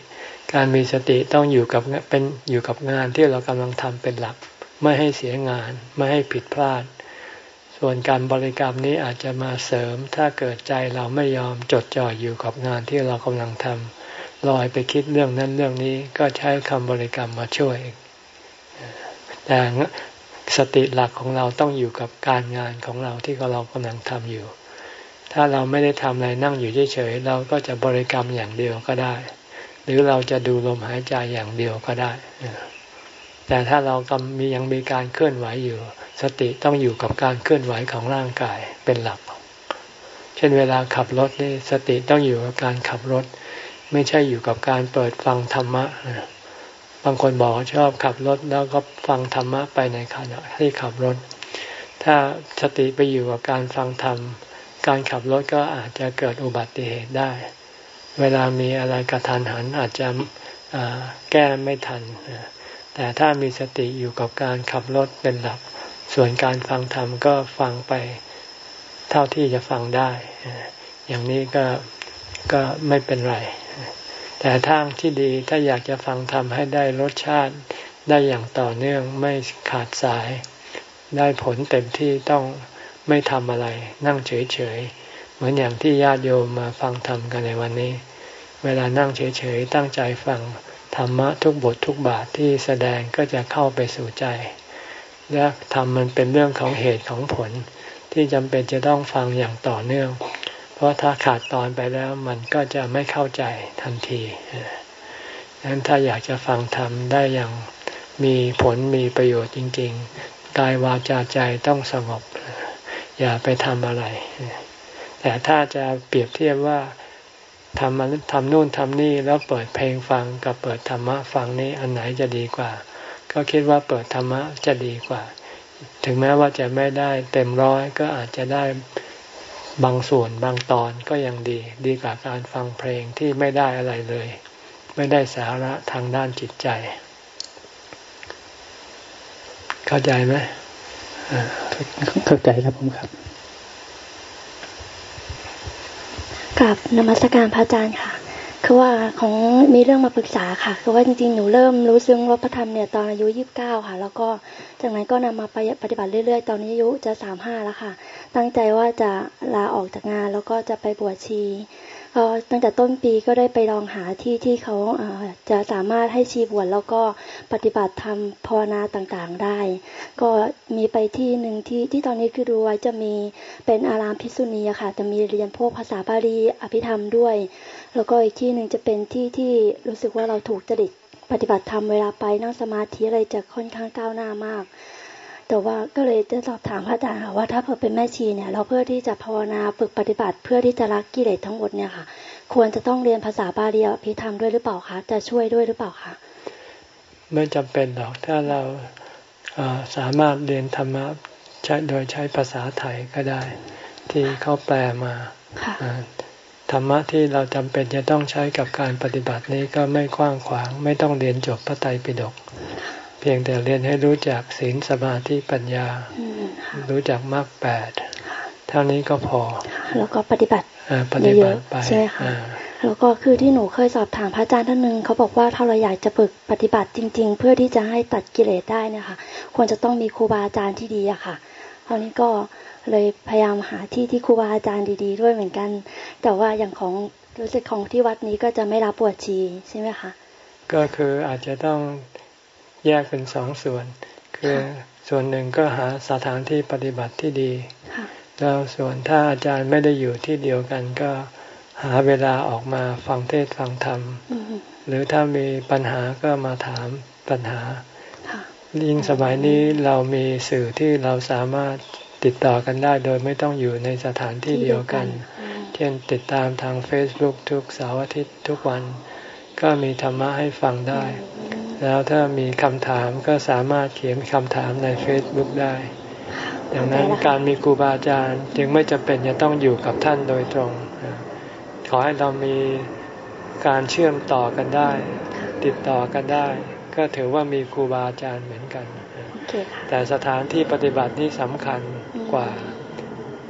การมีสติต้องอยู่กับเป็นอยู่กับงานที่เรากำลังทำเป็นหลัก ไม่ให้เสียงาน ไม่ให้ผิดพลาด ส่วนการบริกรรมนี้อาจจะมาเสริม ถ้าเกิดใจเราไม่ยอมจดจ่ออยู่กับงานที่เรากำลังทำ ลอยไปคิดเรื่องนั้นเรื่องนี้ก็ใช้คำบริกรรมมาช่วยแต่สติหลักของเราต้องอยู่กับการงานของเราที่เรากำลังทำอยู่ ถ้าเราไม่ได้ทำอะไรนั่งอยู่เฉยๆเราก็จะบริกรรมอย่างเดียวก็ได้ หรือเราจะดูลมหายใจอย่างเดียวก็ได้ แต่ถ้าเรากำมียังมีการเคลื่อนไหวอยู่ สติต้องอยู่กับการเคลื่อนไหวของร่างกายเป็นหลัก เช่นเวลาขับรถนี่สติต้องอยู่กับการขับรถ ไม่ใช่อยู่กับการเปิดฟังธรรมะบางคนบอกชอบขับรถแล้วก็ฟังธรรมะไปในขณะที่ขับรถ ถ้าสติไปอยู่กับการฟังธรรม การขับรถก็อาจจะเกิดอุบัติเหตุได้ เวลามีอะไรกระทันหันอาจจะแก้ไม่ทัน แต่ถ้ามีสติอยู่กับการขับรถเป็นหลัก ส่วนการฟังธรรมก็ฟังไปเท่าที่จะฟังได้ อย่างนี้ก็ ก็ไม่เป็นไร แต่ทางที่ดีถ้าอยากจะฟังธรรมให้ได้รสชาติได้อย่างต่อเนื่องไม่ขาดสาย ได้ผลเต็มที่ต้องไม่ทำอะไร นั่งเฉยๆ เหมือนอย่างที่ญาติโยมมาฟังธรรมกันในวันนี้ เวลานั่งเฉยๆ ตั้งใจฟังธรรมะทุกบททุกบาทที่แสดงก็จะเข้าไปสู่ใจ และธรรมมันเป็นเรื่องของเหตุของผลที่จำเป็นจะต้องฟังอย่างต่อเนื่อง เพราะถ้าขาดตอนไปแล้วมันก็จะไม่เข้าใจทันทีดังนั้นถ้าอยากจะฟังธรรมได้อย่างมีผลมีประโยชน์จริง ๆ กายวาจาใจต้องสงบ อย่าไปทำอะไร แต่ถ้าจะเปรียบเทียบว่าทำมันทำนู่นทำนี่แล้วเปิดเพลงฟังกับเปิดธรรมะฟังนี้อันไหนจะดีกว่า ก็คิดว่าเปิดธรรมะจะดีกว่า ถึงแม้ว่าจะไม่ได้เต็มร้อยก็อาจจะได้ บางส่วนบางตอนก็ยังดี ดีกว่าการฟังเพลงที่ไม่ได้อะไรเลย ไม่ได้สาระทางด้านจิตใจ เข้าใจไหมเข้าใจครับผมครับกับนมัสการพระอาจารย์ค่ะ คือว่าของมีเรื่องมาปรึกษาค่ะ คือว่าจริงๆ หนูเริ่มรู้ซึ้งว่าพระธรรมเนี่ยตอนอายุยี่สิบเก้าค่ะ แล้วก็จากนั้นก็นำมาปฏิบัติเรื่อยๆ ตอนนี้อายุจะสามห้าแล้วค่ะ ตั้งใจว่าจะลาออกจากงานแล้วก็จะไปบวชชีก็ตั้งแต่ต้นปีก็ได้ไปลองหาที่ที่เขาจะสามารถให้ชีบวชแล้วก็ปฏิบัติธรรมภาวนาต่างๆได้ ก็มีไปที่หนึ่งที่ที่ตอนนี้คือดูไว้จะมีเป็นอารามพิษุณีค่ะ จะมีเรียนพวกภาษาบาลีอภิธรรมด้วย แล้วก็อีกที่หนึ่งจะเป็นที่ที่รู้สึกว่าเราถูกจริตปฏิบัติธรรมเวลาไปนั่งสมาธิอะไรจะค่อนข้างก้าวหน้ามาก แต่ว่าก็เลยจะสอบถามพระอาจารย์ค่ะว่าถ้าเพื่อเป็นแม่ชีเนี่ย เราเพื่อที่จะภาวนาฝึกปฏิบัติเพื่อที่จะรักกิเลสทั้งหมดเนี่ยค่ะ ควรจะต้องเรียนภาษาบาลีอภิธรรมด้วยหรือเปล่าคะจะช่วยด้วยหรือเปล่าคะไม่จำเป็นหรอกถ้าเราสามารถเรียนธรรมะใช้โดยใช้ภาษาไทยก็ได้ ที่เขาแปลมา ธรรมะที่เราจำเป็นจะต้องใช้กับการปฏิบัตินี้ก็ไม่กว้างขวาง ไม่ต้องเรียนจบพระไตรปิฎกเพียงแต่เรียนให้รู้จักศีลสมาธิปัญญา รู้จักมรรคแปดเท่านี้ก็พอ แล้วก็ปฏิบัติปฏิบัติไปใช่ค่ะแล้วก็คือที่หนูเคยสอบถามพระอาจารย์ท่านหนึ่งเขาบอกว่าถ้าเราอยากจะฝึกปฏิบัติจริง ๆ เพื่อที่จะให้ตัดกิเลสได้เนี่ยค่ะ ควรจะต้องมีครูบาอาจารย์ที่ดีอะค่ะคราวนี้ก็ เลยพยายามหาที่ที่ครูบาอาจารย์ดี ๆ ด้วยเหมือนกัน แต่ว่าอย่างของรู้สึกของที่วัดนี้ก็จะไม่รับบวชชีใช่ไหมคะก็คืออาจจะต้องแยกเป็นสองส่วน คือส่วนหนึ่งก็หาสถานที่ปฏิบัติที่ดีแล้วส่วนถ้าอาจารย์ไม่ได้อยู่ที่เดียวกันก็หาเวลาออกมาฟังเทศฟังธรรม หรือถ้ามีปัญหาก็มาถามปัญหา ยิ่งสมัยนี้เรามีสื่อที่เราสามารถ ติดต่อกันได้โดยไม่ต้องอยู่ในสถานที่เดียวกัน เช่นติดตามทาง Facebook ทุกเสาร์อาทิตย์ทุกวัน ก็มีธรรมะให้ฟังได้ แล้วถ้ามีคำถามก็สามารถเขียนคำถามใน Facebook ได้ ดังนั้นการมีครูบาอาจารย์จึงไม่จำเป็นจะต้องอยู่กับท่านโดยตรง ขอให้เรามีการเชื่อมต่อกันได้ ติดต่อกันได้ ก็ถือว่ามีครูบาอาจารย์เหมือนกัน แต่สถานที่ปฏิบัตินี่สำคัญ กว่า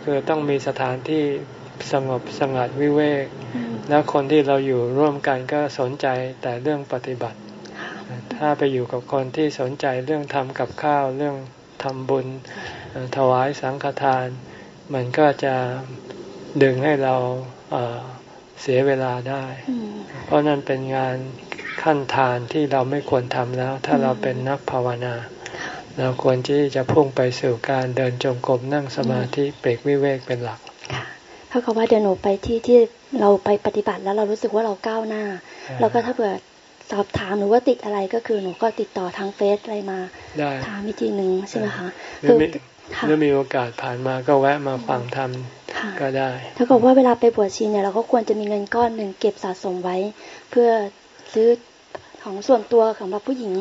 คือต้องมีสถานที่สงบสงัดวิเวก แล้วคนที่เราอยู่ร่วมกันก็สนใจแต่เรื่องปฏิบัติ ถ้าไปอยู่กับคนที่สนใจเรื่องทำกับข้าวเรื่องทำบุญถวายสังฆทาน มันก็จะดึงให้เราเสียเวลาได้ เพราะนั่นเป็นงานขั้นทานที่เราไม่ควรทำแล้ว ถ้าเราเป็นนักภาวนา เราควรที่จะพุ่งไปสู่การเดินจงกรมนั่งสมาธิเปรกวิเวกเป็นหลักเท่ากับว่าเดี๋ยวหนูไปที่ที่เราไปปฏิบัติแล้วเรารู้สึกว่าเราก้าวหน้า แล้วก็ถ้าเผื่อสอบถามหรือว่าติดอะไรก็คือหนูก็ติดต่อทางเฟซอะไรมาถามอีกทีหนึ่งใช่ไหมคะคือถ้ามีโอกาสผ่านมาก็แวะมาฟังทำก็ได้ ถ้าบอกว่าเวลาไปบวชชีเนี่ยเราก็ควรจะมีเงินก้อนหนึ่งเก็บสะสมไว้ เพื่อซื้อของส่วนตัวของแบบผู้หญิง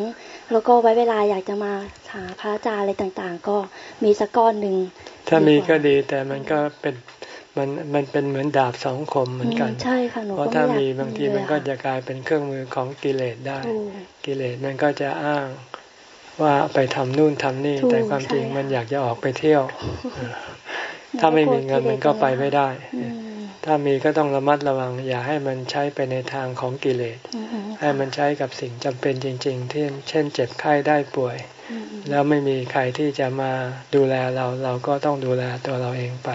แล้วก็ไว้เวลาอยากจะมาหาพระอาจารย์อะไรต่างๆ ก็มีสักก้อนหนึ่งถ้ามีก็ดีแต่มันก็เป็นมันมันเป็นเหมือนดาบสองคมเหมือนกันใช่ค่ะหนูเพราะถ้ามีบางทีมันก็จะกลายเป็นเครื่องมือของกิเลสได้ กิเลสมันก็จะอ้างว่าไปทำนู่นทำนี่ แต่ความจริงมันอยากจะออกไปเที่ยว ถ้าไม่มีเงินมันก็ไปไม่ได้ ถ้ามีก็ต้องระมัดระวัง อย่าให้มันใช้ไปในทางของกิเลส ให้มันใช้กับสิ่งจำเป็นจริง ๆ ที่เช่นเจ็บไข้ได้ป่วย แล้วไม่มีใครที่จะมาดูแลเราเราก็ต้องดูแลตัวเราเองไป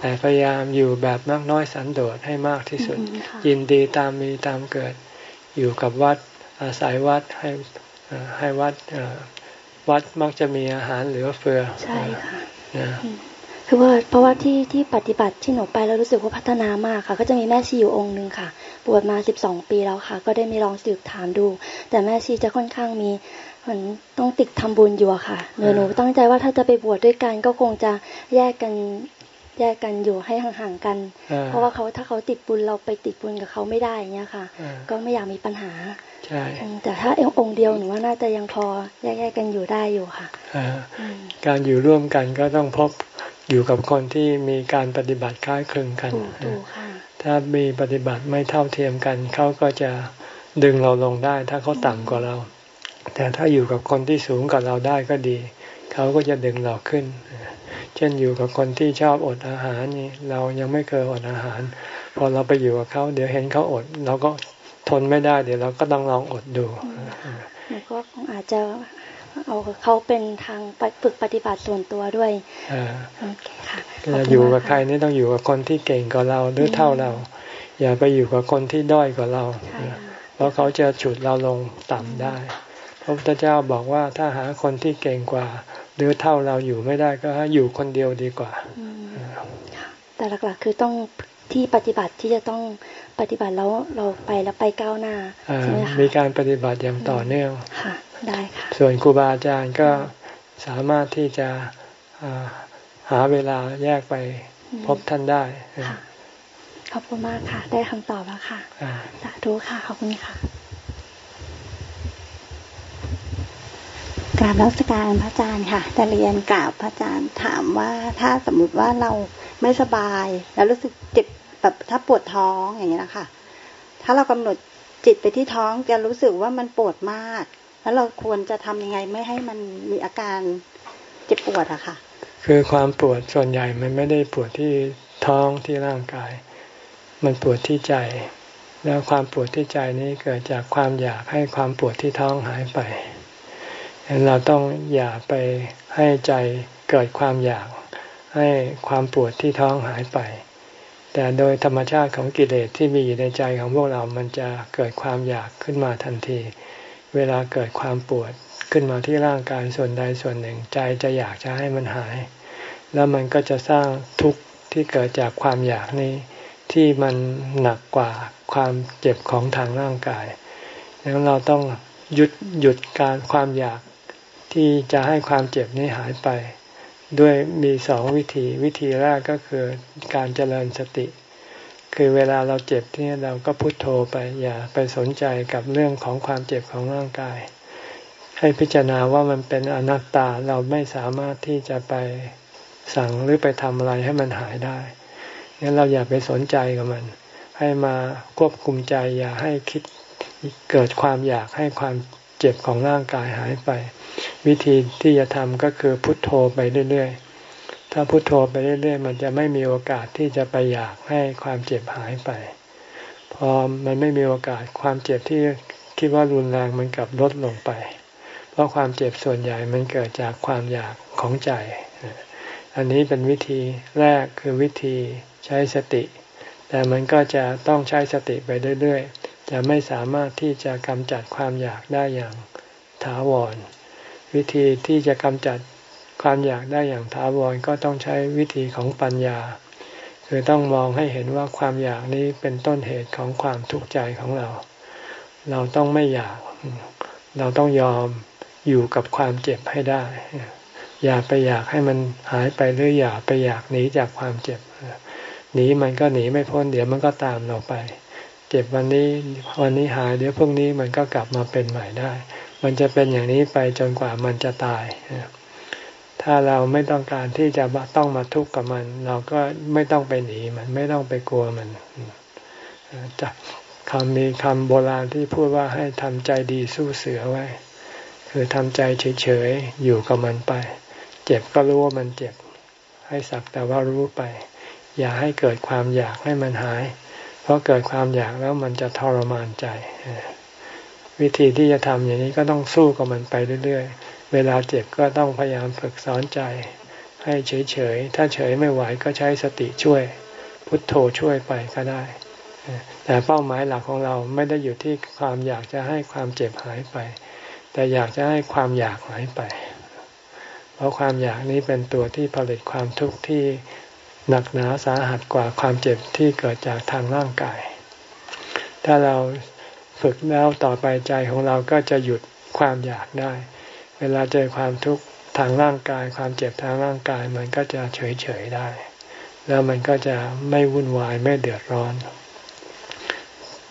แต่พยายามอยู่แบบมากน้อยสันโดษให้มากที่สุด ยินดีตามมีตามเกิด อยู่กับวัดอาศัยวัดให้ให้วัดวัดมักจะมีอาหารเหลือเฟือใช่ค่ะ คือว่าเพราะว่าที่ที่ปฏิบัติที่หนูไปแล้วรู้สึกว่าพัฒนามากค่ะ ก็จะมีแม่ชีอยู่องค์หนึ่งค่ะบวชมาสิบสองปีแล้วค่ะ ก็ได้มีลองสืบถามดู แต่แม่ชีจะค่อนข้างมีเหมือนต้องติดทำบุญอยู่ค่ะหนูหนูตั้งใจว่าถ้าจะไปบวชดด้วยกันก็คงจะแยกกันแยกกันอยู่ให้ห่างๆกัน เพราะว่าเขาถ้าเขาติดบุญเราไปติดบุญกับเขาไม่ได้เงี้ยค่ะ ก็ไม่อยากมีปัญหาใช่แต่ถ้าองค์เดียวหนูว่าน่าจะยังพอแยกๆกันอยู่ได้อยู่ค่ะการอยู่ร่วมกันก็ต้องพบ อยู่กับคนที่มีการปฏิบัติคล้ายคลึงกันถ้ามีปฏิบัติไม่เท่าเทียมกัน เขาก็จะดึงเราลงได้ ถ้าเขาต่ำกว่าเรา แต่ถ้าอยู่กับคนที่สูงกว่าเราได้ก็ดี เขาก็จะดึงเราขึ้น เช่นอยู่กับคนที่ชอบอดอาหารนี่เรายังไม่เคยอดอาหาร พอเราไปอยู่กับเขาเดี๋ยวเห็นเขาอด เราก็ทนไม่ได้ เดี๋ยวเราก็ต้องลองอดดูหนูก็คงอาจจะ เอาเขาเป็นทางฝึกปฏิบัติส่วนตัวด้วยค่ะอยู่กับใครนี่ต้องอยู่กับคนที่เก่งกว่าเราหรือเท่าเรา อย่าไปอยู่กับคนที่ด้อยกว่าเรา เพราะเขาจะฉุดเราลงต่ำได้พระพุทธเจ้าบอกว่าถ้าหาคนที่เก่งกว่า หรือเท่าเราอยู่ไม่ได้ก็อยู่คนเดียวดีกว่าแต่หลักๆ คือต้องที่ปฏิบัติที่จะต้อง ปฏิบัติแล้วเราไปแล้วไปก้าวหน้าใช่ไหมคะมีการปฏิบัติอย่างต่อเนื่องค่ะได้ค่ะส่วนครูบาอาจารย์ก็สามารถที่จะหาเวลาแยกไปพบท่านได้ขอบคุณมากค่ะ ได้คำตอบแล้วค่ะสาธุค่ะขอบคุณค่ะกราบรัชการพระอาจารย์ค่ะจะเรียนกราบพระอาจารย์ถามว่าถ้าสมมุติว่าเราไม่สบาย แล้วรู้สึกเจ็บ แบบถ้าปวดท้องอย่างเงี้ยนะคะถ้าเรากำหนดจิตไปที่ท้องจะรู้สึกว่ามันปวดมาก แล้วเราควรจะทำยังไงไม่ให้มันมีอาการเจ็บปวดอะค่ะ คือความปวดส่วนใหญ่มันไม่ได้ปวดที่ท้องที่ร่างกายมมันปวดที่ใจ แล้วความปวดที่ใจนี้เกิดจากความอยากให้ความปวดที่ท้องหายไปฉะนั้นเราต้องอย่าไปให้ใจเกิดความอยากให้ความปวดที่ท้องหายไป แต่โดยธรรมชาติของกิเลสที่มีอยู่ในใจของพวกเรา มันจะเกิดความอยากขึ้นมาทันที เวลาเกิดความปวดขึ้นมาที่ร่างกายส่วนใดส่วนหนึ่ง ใจจะอยากจะให้มันหาย แล้วมันก็จะสร้างทุกข์ที่เกิดจากความอยากนี้ ที่มันหนักกว่าความเจ็บของทางร่างกายดังนั้นเราต้องหยุดหยุดการความอยากที่จะให้ความเจ็บนี้หายไป ด้วยมีสองวิธีวิธีแรกก็คือการเจริญสติ คือเวลาเราเจ็บที่เราก็พุโทโธไปอย่าไปสนใจกับเรื่องของความเจ็บของร่างกาย ให้พิจารณาว่ามันเป็นอนัตตาเราไม่สามารถที่จะไปสั่งหรือไปทำอะไรให้มันหายได้งั้นเราอย่าไปสนใจกับมัน ให้มาควบคุมใจอย่าให้คิดเกิดความอยากให้ความ เจ็บของร่างกายหายไป วิธีที่จะทำก็คือพุทโธไปเรื่อยๆ ถ้าพุทโธไปเรื่อยๆ มันจะไม่มีโอกาสที่จะไปอยากให้ความเจ็บหายไป พอมันไม่มีโอกาสความเจ็บที่คิดว่ารุนแรงมันกลับลดลงไป เพราะความเจ็บส่วนใหญ่มันเกิดจากความอยากของใจ อันนี้เป็นวิธีแรกคือวิธีใช้สติ แต่มันก็จะต้องใช้สติไปเรื่อยๆ จะไม่สามารถที่จะกำจัดความอยากได้อย่างถาวร วิธีที่จะกำจัดความอยากได้อย่างถาวรก็ต้องใช้วิธีของปัญญา คือต้องมองให้เห็นว่าความอยากนี้เป็นต้นเหตุของความทุกข์ใจของเรา เราต้องไม่อยาก เราต้องยอมอยู่กับความเจ็บให้ได้ อย่าไปอยากให้มันหายไปหรืออย่าไปอยากหนีจากความเจ็บหนีมันก็หนีไม่พ้นเดี๋ยวมันก็ตามเราไป เจ็บวันนี้วันนี้หายเดี๋ยวพรุ่งนี้มันก็กลับมาเป็นใหม่ได้ มันจะเป็นอย่างนี้ไปจนกว่ามันจะตาย ถ้าเราไม่ต้องการที่จะต้องมาทุกข์กับมัน เราก็ไม่ต้องไปหนีมันไม่ต้องไปกลัวมันจากคำมีคำโบราณที่พูดว่าให้ทำใจดีสู้เสือไว้ คือทำใจเฉยๆอยู่กับมันไป เจ็บก็รู้ว่ามันเจ็บ ให้สักแต่ว่ารู้ไป อย่าให้เกิดความอยากให้มันหาย เพราะเกิดความอยากแล้วมันจะทรมานใจ วิธีที่จะทำอย่างนี้ก็ต้องสู้กับมันไปเรื่อยๆ เวลาเจ็บก็ต้องพยายามฝึกสอนใจ ให้เฉยๆ ถ้าเฉยไม่ไหวก็ใช้สติช่วย พุทโธช่วยไปก็ได้ แต่เป้าหมายหลักของเราไม่ได้อยู่ที่ความอยากจะให้ความเจ็บหายไป แต่อยากจะให้ความอยากหายไป เพราะความอยากนี้เป็นตัวที่ผลิตความทุกข์ที่ หนักหนาสาหัสกว่าความเจ็บที่เกิดจากทางร่างกาย ถ้าเราฝึกแล้วต่อไปใจของเราก็จะหยุดความอยากได้ เวลาเจอความทุกข์ทางร่างกาย ความเจ็บทางร่างกาย มันก็จะเฉยเฉยได้ แล้วมันก็จะไม่วุ่นวายไม่เดือดร้อน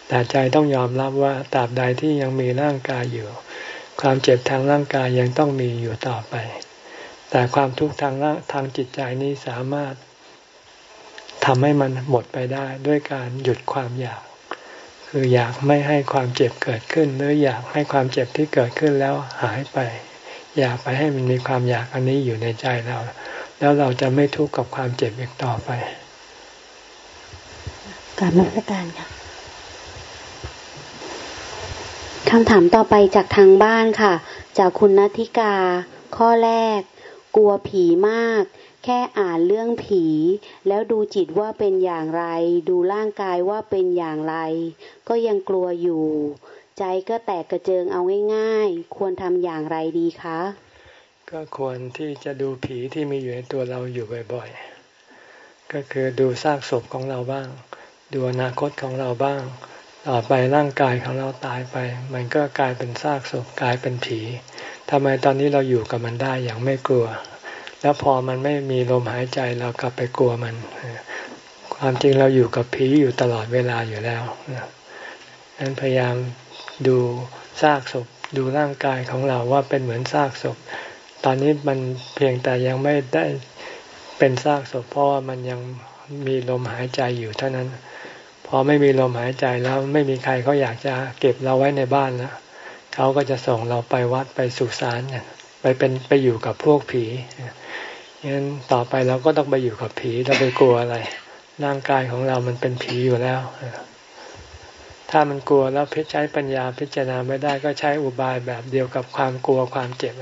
แต่ใจต้องยอมรับว่าตราบใดที่ยังมีร่างกายอยู่ ความเจ็บทางร่างกายยังต้องมีอยู่ต่อไป แต่ความทุกข์ทางทางจิตใจนี้สามารถ ทำให้มันหมดไปได้ด้วยการหยุดความอยาก คืออยากไม่ให้ความเจ็บเกิดขึ้น หรืออยากให้ความเจ็บที่เกิดขึ้นแล้วหายไป อยากไปให้มันมีความอยากอันนี้อยู่ในใจเรา แล้วเราจะไม่ทุกข์กับความเจ็บอีกต่อไปการนักการค่ะคำถามต่อไปจากทางบ้านค่ะ จากคุณนัทิกา ข้อแรก กลัวผีมาก แค่อ่านเรื่องผี แล้วดูจิตว่าเป็นอย่างไร ดูร่างกายว่าเป็นอย่างไร ก็ยังกลัวอยู่ ใจก็แตกกระเจิงเอาง่ายๆ ควรทำอย่างไรดีคะ ก็ควรที่จะดูผีที่มีอยู่ในตัวเราอยู่บ่อยๆ ก็คือดูซากศพของเราบ้าง ดูอนาคตของเราบ้าง ต่อไปร่างกายของเราตายไป มันก็กลายเป็นซากศพกลายเป็นผีทำไมตอนนี้เราอยู่กับมันได้อย่างไม่กลัว แล้วพอมันไม่มีลมหายใจเรากลับไปกลัวมัน ความจริงเราอยู่กับผีอยู่ตลอดเวลาอยู่แล้วนั้นพยายามดูซากศพ ดูร่างกายของเราว่าเป็นเหมือนซากศพ ตอนนี้มันเพียงแต่ยังไม่ได้เป็นซากศพเพราะว่ามันยังมีลมหายใจอยู่เท่านั้น พอไม่มีลมหายใจแล้วไม่มีใครเขาอยากจะเก็บเราไว้ในบ้านแล้วเขาก็จะส่งเราไปวัดไปสุสานไปเป็นไปอยู่กับพวกผี งั้นต่อไปเราก็ต้องไปอยู่กับผีเราไปกลัวอะไร ร่างกายของเรามันเป็นผีอยู่แล้ว ถ้ามันกลัวแล้วพิใช้ปัญญาพิจารณาไม่ได้ก็ใช้อุบายแบบเดียวกับความกลัวความเจ็บ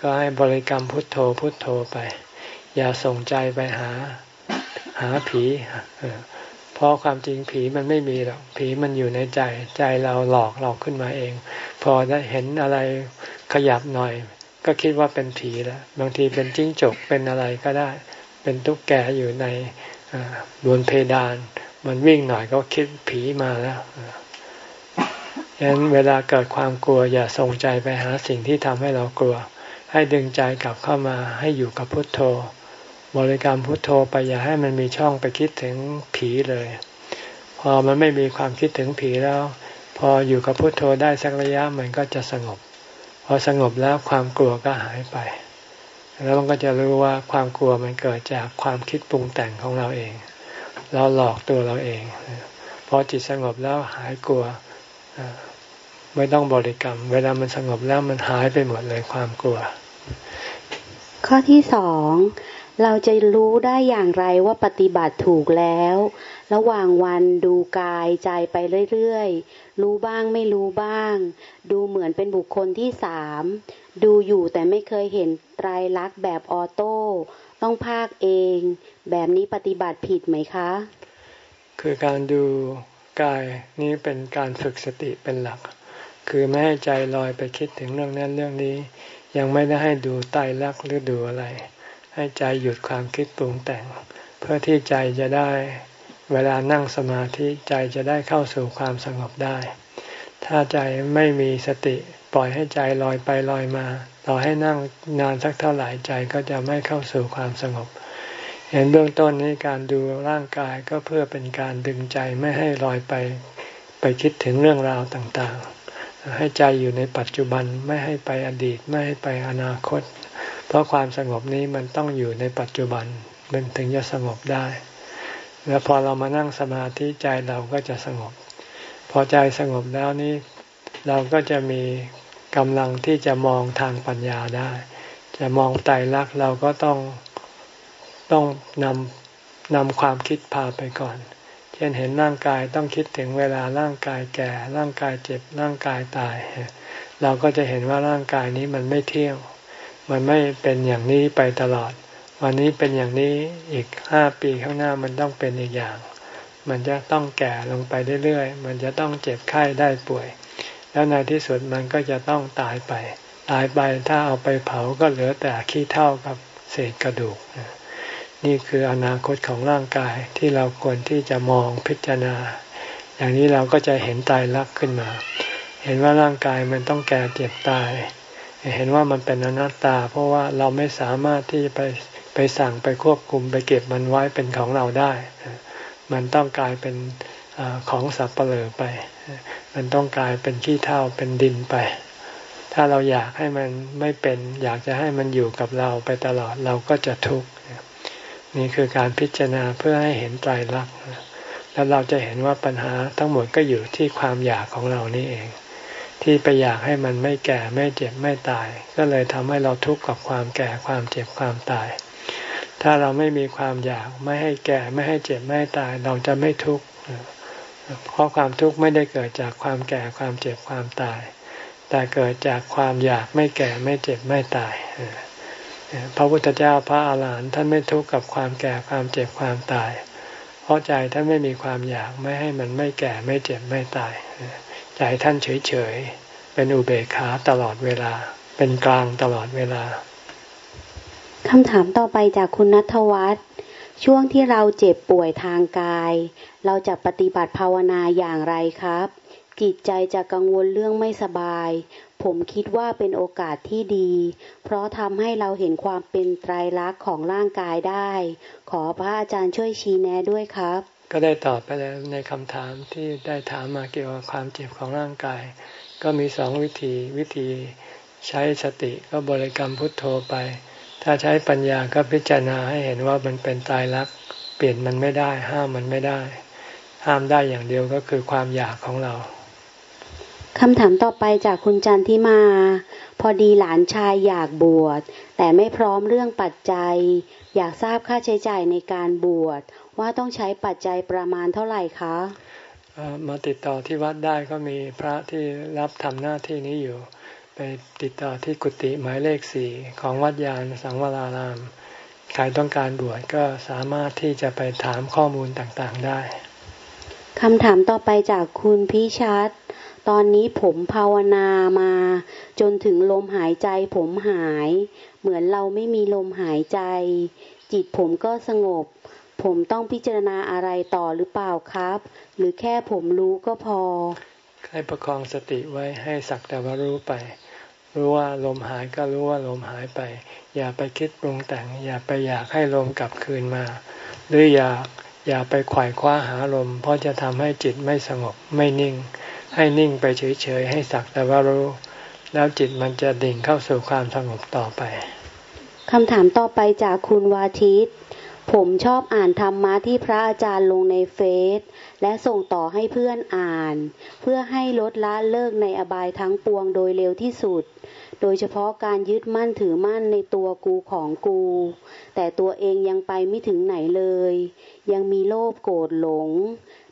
ก็ให้บริกรรมพุทโธพุทโธไป อย่าส่งใจไปหา หาผีเพราะความจริงผีมันไม่มีหรอกผีมันอยู่ในใจ ใจเราหลอกเราขึ้นมาเอง พอได้เห็นอะไรขยับหน่อย ก็คิดว่าเป็นผีแล้ว บางทีเป็นจิ้งจกเป็นอะไรก็ได้ เป็นตุ๊กแกอยู่ในบนเพดาน มันวิ่งหน่อยก็คิดผีมาแล้วฉะนั้นเวลาเกิดความกลัวอย่าส่งใจไปหาสิ่งที่ทำให้เรากลัว ให้ดึงใจกลับเข้ามาให้อยู่กับพุทโธ บริกรรมพุทโธไปอย่าให้มันมีช่องไปคิดถึงผีเลย พอมันไม่มีความคิดถึงผีแล้ว พออยู่กับพุทโธได้สักระยะมันก็จะสงบ พอสงบแล้วความกลัวก็หายไป แล้วมันก็จะรู้ว่าความกลัวมันเกิดจากความคิดปรุงแต่งของเราเอง เราหลอกตัวเราเองพอจิตสงบแล้วหายกลัวไม่ต้องบริกรรม เวลามันสงบแล้วมันหายไปหมดเลยความกลัว ข้อที่สองเราจะรู้ได้อย่างไรว่าปฏิบัติถูกแล้ว ระหว่างวันดูกายใจไปเรื่อยๆ รู้บ้างไม่รู้บ้าง ดูเหมือนเป็นบุคคลที่สาม ดูอยู่แต่ไม่เคยเห็นไตรลักษณ์แบบออโต้ ต้องภาคเอง แบบนี้ปฏิบัติผิดไหมคะ คือการดูกายนี้เป็นการฝึกสติเป็นหลัก คือไม่ให้ใจลอยไปคิดถึงเรื่องนั้นเรื่องนี้ ยังไม่ได้ให้ดูไตรลักษณ์หรือดูอะไร ให้ใจหยุดความคิดปรุงแต่ง เพื่อที่ใจจะได้ เวลานั่งสมาธิใจจะได้เข้าสู่ความสงบได้ ถ้าใจไม่มีสติปล่อยให้ใจลอยไปลอยมา ต่อให้นั่งนานสักเท่าไหร่ใจก็จะไม่เข้าสู่ความสงบ เห็นเบื้องต้นนี้การดูร่างกายก็เพื่อเป็นการดึงใจไม่ให้ลอยไปไปคิดถึงเรื่องราวต่างๆ ให้ใจอยู่ในปัจจุบันไม่ให้ไปอดีตไม่ให้ไปอนาคต เพราะความสงบนี้มันต้องอยู่ในปัจจุบันมันถึงจะสงบได้ แล้วพอเรามานั่งสมาธิใจเราก็จะสงบ พอใจสงบแล้วนี้ เราก็จะมีกำลังที่จะมองทางปัญญาได้ จะมองไตรลักษณ์เราก็ต้องต้องนำนำความคิดพาไปก่อน เช่นเห็นร่างกายต้องคิดถึงเวลาร่างกายแก่ ร่างกายเจ็บร่างกายตาย เราก็จะเห็นว่าร่างกายนี้มันไม่เที่ยงมันไม่เป็นอย่างนี้ไปตลอด วันนี้เป็นอย่างนี้อีกห้าปีข้างหน้ามันต้องเป็นอีกอย่าง มันจะต้องแก่ลงไปเรื่อยๆ มันจะต้องเจ็บไข้ได้ป่วย แล้วในที่สุดมันก็จะต้องตายไป ตายไปถ้าเอาไปเผาก็เหลือแต่ขี้เท่ากับเศษกระดูก นี่คืออนาคตของร่างกายที่เราควรที่จะมองพิจารณา อย่างนี้เราก็จะเห็นตายรักขึ้นมา เห็นว่าร่างกายมันต้องแก่เจ็บตาย เห็นว่ามันเป็นอนัตตา เพราะว่าเราไม่สามารถที่จะไป ไปสั่งไปควบคุมไปเก็บมันไว้เป็นของเราได้ มันต้องกลายเป็นอของสับเปลือไป มันต้องกลายเป็นขี้เถ้าเป็นดินไป ถ้าเราอยากให้มันไม่เป็น อยากจะให้มันอยู่กับเราไปตลอดเราก็จะทุกข์นี่คือการพิจารณาเพื่อให้เห็นไตรลักษณ์แล้วเราจะเห็นว่าปัญหาทั้งหมดก็อยู่ที่ความอยากของเรานี่เอง ที่ไปอยากให้มันไม่แก่ไม่เจ็บไม่ตาย ก็เลยทำให้เราทุกข์กับความแก่ความเจ็บความตาย ถ้าเราไม่มีความอยากไม่ให้แก่ไม่ให้เจ็บไม่ตาย เราจะไม่ทุกข์เพราะความทุกข์ไม่ได้เกิดจากความแก่ความเจ็บความตาย แต่เกิดจากความอยากไม่แก่ไม่เจ็บไม่ตายพระพุทธเจ้าพระอาหารหันต์ท่านไม่ทุกข์กับความแก่ความเจ็บความตาย เพราะใจท่านไม่มีความอยากไม่ให้มันไม่แก่ไม่เจ็บไม่ตาย ใจท่านเฉยๆเป็นอุเบกขาตลอดเวลา เป็นกลางตลอดเวลา คำถามต่อไปจากคุณนัทวัฒน์ช่วงที่เราเจ็บป่วยทางกาย เราจะปฏิบัติภาวนาอย่างไรครับ จิตใจจะกังวลเรื่องไม่สบาย ผมคิดว่าเป็นโอกาสที่ดี เพราะทำให้เราเห็นความเป็นไตรลักษณ์ของร่างกายได้ ขอพระอาจารย์ช่วยชี้แนะด้วยครับ ก็ได้ตอบไปแล้วในคำถามที่ได้ถามมาเกี่ยวกับความเจ็บของร่างกาย ก็มีสองวิธีวิธีใช้สติก็บริกรรมพุทโธไป ถ้าใช้ปัญญาก็พิจารณาให้เห็นว่ามันเป็นตายรักเปลี่ยนมันไม่ได้ ห้ามมันไม่ได้ ห้ามได้อย่างเดียวก็คือความอยากของเราคำถามต่อไปจากคุณจันทิมา พอดีหลานชายอยากบวช แต่ไม่พร้อมเรื่องปัจจัย อยากทราบค่าใช้จ่ายในการบวช ว่าต้องใช้ปัจจัยประมาณเท่าไหร่คะมาติดต่อที่วัดได้ก็มีพระที่รับทำหน้าที่นี้อยู่ ไปติดต่อที่กุฏิหมายเลขสี่ของวัดยานสังวราราม ใครต้องการบวชก็สามารถที่จะไปถามข้อมูลต่างๆได้คำถามต่อไปจากคุณพิชัดตอนนี้ผมภาวนามา จนถึงลมหายใจผมหาย เหมือนเราไม่มีลมหายใจ จิตผมก็สงบ ผมต้องพิจารณาอะไรต่อหรือเปล่าครับ หรือแค่ผมรู้ก็พอ ให้ประคองสติไว้ให้สักแต่ว่ารู้ไป รู้ว่าลมหายก็รู้ว่าลมหายไป อย่าไปคิดปรุงแต่ง อย่าไปอยากให้ลมกลับคืนมา หรืออยากอย่าไปขวายคว้าหาลม เพราะจะทำให้จิตไม่สงบไม่นิ่ง ให้นิ่งไปเฉยๆ ให้สักแต่ว่ารู้ แล้วจิตมันจะดิ่งเข้าสู่ความสงบต่อไปคำถามต่อไปจากคุณวาทิต ผมชอบอ่านธรรมะที่พระอาจารย์ลงในเฟซและส่งต่อให้เพื่อนอ่าน เพื่อให้ลดละเลิกในอบายทั้งปวงโดยเร็วที่สุด โดยเฉพาะการยึดมั่นถือมั่นในตัวกูของกู แต่ตัวเองยังไปไม่ถึงไหนเลย ยังมีโลภโกรธหลง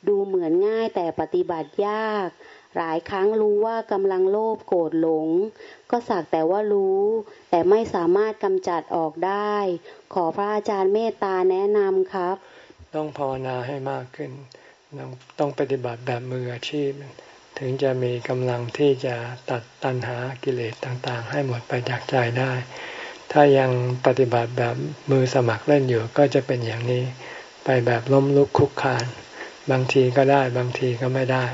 ดูเหมือนง่ายแต่ปฏิบัติยาก หลายครั้งรู้ว่ากำลังโลภโกรธหลง ก็สักแต่ว่ารู้ แต่ไม่สามารถกำจัดออกได้ ขอพระอาจารย์เมตตาแนะนำครับ ต้องภาวนาให้มากขึ้น ต้องปฏิบัติแบบมืออาชีพ ถึงจะมีกำลังที่จะตัดตัณหากิเลสต่างๆ ให้หมดไปจากใจได้ ถ้ายังปฏิบัติแบบมือสมัครเล่นอยู่ก็จะเป็นอย่างนี้ ไปแบบล้มลุกคุกคาน บางทีก็ได้บางทีก็ไม่ได้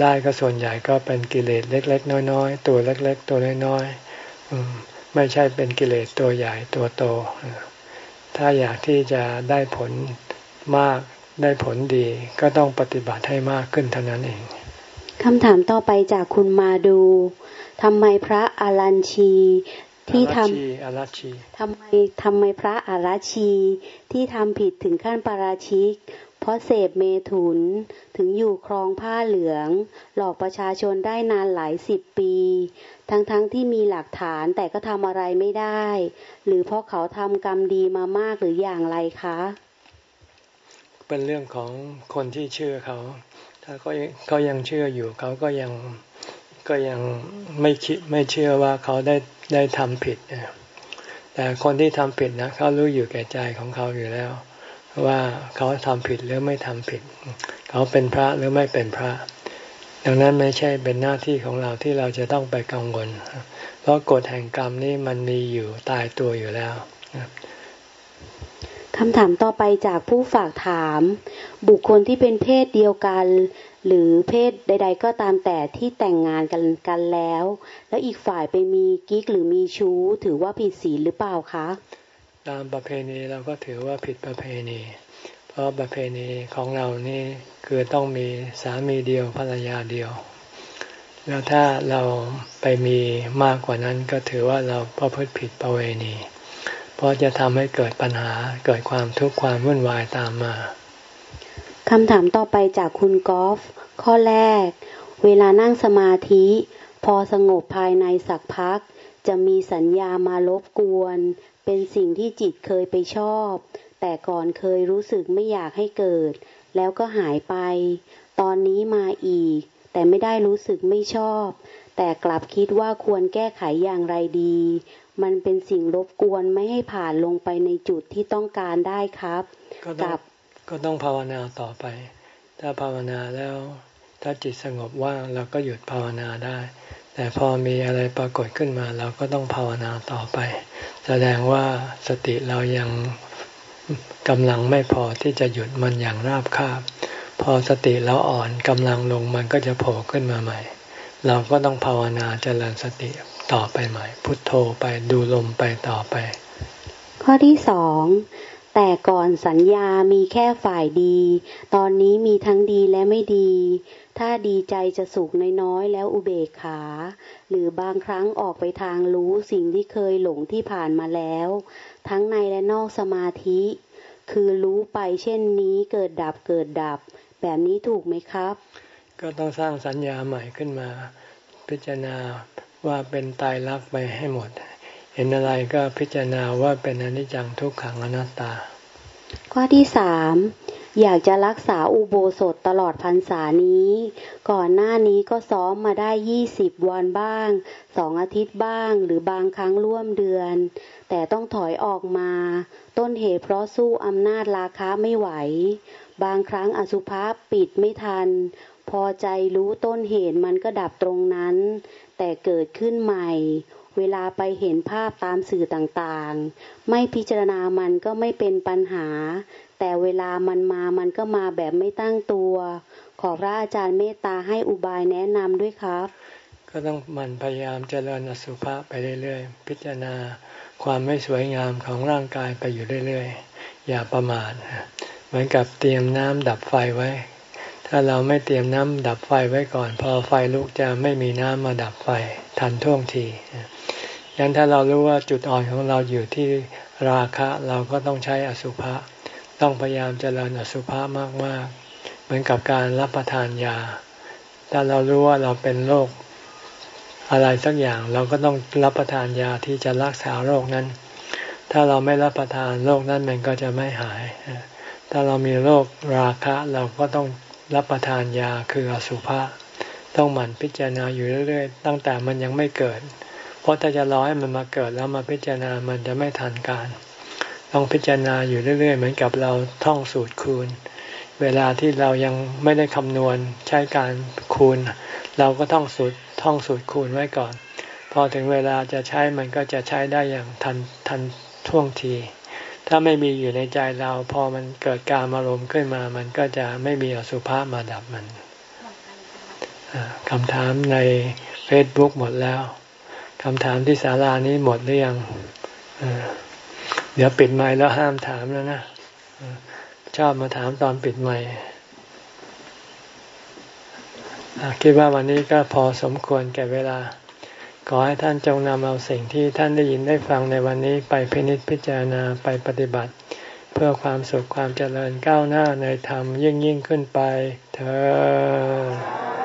ได้ก็ส่วนใหญ่ก็เป็นกิเลสเล็ก ๆ น้อย ๆ ตัวเล็ก ๆ ตัวน้อยๆ ไม่ใช่เป็นกิเลสตัวใหญ่ตัวโต ถ้าอยากที่จะได้ผลมากได้ผลดีก็ต้องปฏิบัติให้มากขึ้นเท่านั้นเองคำถามต่อไปจากคุณมาดูทำไมพระอารัญชีที่ทำทำไมทำไมพระอารัชีที่ทำผิดถึงขั้นปาราชิก เพราะเสพเมถุนถึงอยู่ครองผ้าเหลือง หลอกประชาชนได้นานหลายสิบปี ทั้งๆทที่มีหลักฐานแต่ก็ทำอะไรไม่ได้ หรือเพราะเขาทำกรรมดีมามากหรืออย่างไรคะ เป็นเรื่องของคนที่เชื่อเขา ถ้าเขาเขายังเชื่ออยู่เขาก็ยังก็ยังไม่คิดไม่เชื่อว่าเขาได้ได้ทำผิดแต่คนที่ทำผิดนะเขารู้อยู่แก่ใจของเขาอยู่แล้ว ว่าเขาทำผิดหรือไม่ทำผิด เขาเป็นพระหรือไม่เป็นพระ ดังนั้นไม่ใช่เป็นหน้าที่ของเราที่เราจะต้องไปกังวล เพราะกฎแห่งกรรมนี่มันมีอยู่ตายตัวอยู่แล้วคำถามต่อไปจากผู้ฝากถาม บุคคลที่เป็นเพศเดียวกัน หรือเพศใด ๆ ก็ตามแต่ที่แต่งงานกันกันแล้ว แล้วอีกฝ่ายไปมีกิ๊กหรือมีชู้ ถือว่าผิดศีลหรือเปล่าคะ ตามประเพณีเราก็ถือว่าผิดประเพณี เพราะประเพณีของเรานี่คือต้องมีสามีเดียวภรรยาเดียว แล้วถ้าเราไปมีมากกว่านั้นก็ถือว่าเราประพฤติผิดประเวณี เพราะจะทำให้เกิดปัญหาเกิดความทุกข์ความวุ่นวายตามมาคำถามต่อไปจากคุณกอล์ฟข้อแรก เวลานั่งสมาธิ พอสงบภายในสักพัก จะมีสัญญามารบกวน เป็นสิ่งที่จิตเคยไปชอบ แต่ก่อนเคยรู้สึกไม่อยากให้เกิด แล้วก็หายไป ตอนนี้มาอีก แต่ไม่ได้รู้สึกไม่ชอบ แต่กลับคิดว่าควรแก้ไขอย่างไรดี มันเป็นสิ่งรบกวนไม่ให้ผ่านลงไปในจุดที่ต้องการได้ครับกับก็ต้องภาวนาต่อไป ถ้าภาวนาแล้ว ถ้าจิตสงบว่างเราก็หยุดภาวนาได้ แต่พอมีอะไรปรากฏขึ้นมา เราก็ต้องภาวนาต่อไป แสดงว่าสติเรายังกำลังไม่พอที่จะหยุดมันอย่างราบคาบ พอสติเราอ่อนกำลังลงมันก็จะโผล่ขึ้นมาใหม่ เราก็ต้องภาวนาเจริญสติต่อไปใหม่ พุทโธไปดูลมไปต่อไป ข้อที่สอง แต่ก่อนสัญญามีแค่ฝ่ายดี ตอนนี้มีทั้งดีและไม่ดี ถ้าดีใจจะสุขน้อยๆแล้วอุเบกขา หรือบางครั้งออกไปทางรู้สิ่งที่เคยหลงที่ผ่านมาแล้ว ทั้งในและนอกสมาธิ คือรู้ไปเช่นนี้เกิดดับเกิดดับ แบบนี้ถูกไหมครับ ก็ต้องสร้างสัญญาใหม่ขึ้นมา พิจารณาว่าเป็นตายรักไปให้หมด ห็นอะไรก็พิจารณาว่าเป็นอนิจจังทุกขังอนัตตา ข้อที่สามอยากจะรักษาอุโบสถตลอดพรรษานี้ ก่อนหน้านี้ก็ซ้อมมาได้ยี่สิบวันบ้าง สองอาทิตย์บ้าง หรือบางครั้งร่วมเดือน แต่ต้องถอยออกมา ต้นเหตุเพราะสู้อำนาจราคาไม่ไหว บางครั้งอสุภาพปิดไม่ทัน พอใจรู้ต้นเหตุมันก็ดับตรงนั้น แต่เกิดขึ้นใหม่ เวลาไปเห็นภาพตามสื่อต่างๆ ไม่พิจารณามันก็ไม่เป็นปัญหา แต่เวลามันมามันก็มาแบบไม่ตั้งตัว ขอพระอาจารย์เมตตาให้อุบายแนะนำด้วยครับ ก็ต้องมันพยายามเจริญอสุภะไปเรื่อยๆ พิจารณาความไม่สวยงามของร่างกายไปอยู่เรื่อยๆ อย่าประมาทเหมือนกับเตรียมน้ำดับไฟไว้ ถ้าเราไม่เตรียมน้ำดับไฟไว้ก่อน พอไฟลุกจะไม่มีน้ำมาดับไฟทันท่วงที ยันถ้าเรารู้ว่าจุดอ่อนของเราอยู่ที่ราคะเราก็ต้องใช้อสุภะต้องพยายามเจริญอสุภะมากๆ เหมือนกับการรับประทานยา ถ้าเรารู้ว่าเราเป็นโรคอะไรสักอย่างเราก็ต้องรับประทานยาที่จะรักษาโรคนั้น ถ้าเราไม่รับประทานโรคนั้นมันก็จะไม่หาย ถ้าเรามีโรคราคะเราก็ต้องรับประทานยาคืออสุภะต้องหมั่นพิจารณาอยู่เรื่อย ๆ ตั้งแต่มันยังไม่เกิด เพราะถ้าจะรอให้มันมาเกิดแล้วมาพิจารณามันจะไม่ทันการ ต้องพิจารณาอยู่เรื่อย ๆ เหมือนกับเราท่องสูตรคูณ เวลาที่เรายังไม่ได้คำนวณใช้การคูณ เราก็ต้องสูตรท่องสูตรคูณไว้ก่อน พอถึงเวลาจะใช้มันก็จะใช้ได้อย่างทันทันท่วงที ถ้าไม่มีอยู่ในใจเราพอมันเกิดการอารมณ์ขึ้นมา มันก็จะไม่มีอสุภะมาดับมันคำถามในเฟซบุ๊กหมดแล้ว คำถามที่ศาลานี้หมดหรือยัง เดี๋ยวปิดไมค์แล้วห้ามถามแล้วนะ ชอบมาถามตอนปิดไมค์คิดว่าวันนี้ก็พอสมควรแก่เวลา ขอให้ท่านจงนำเอาสิ่งที่ท่านได้ยินได้ฟังในวันนี้ไปพินิจพิจารณาไปปฏิบัติ เพื่อความสุขความเจริญก้าวหน้าในธรรมยิ่งยิ่งขึ้นไปเธอ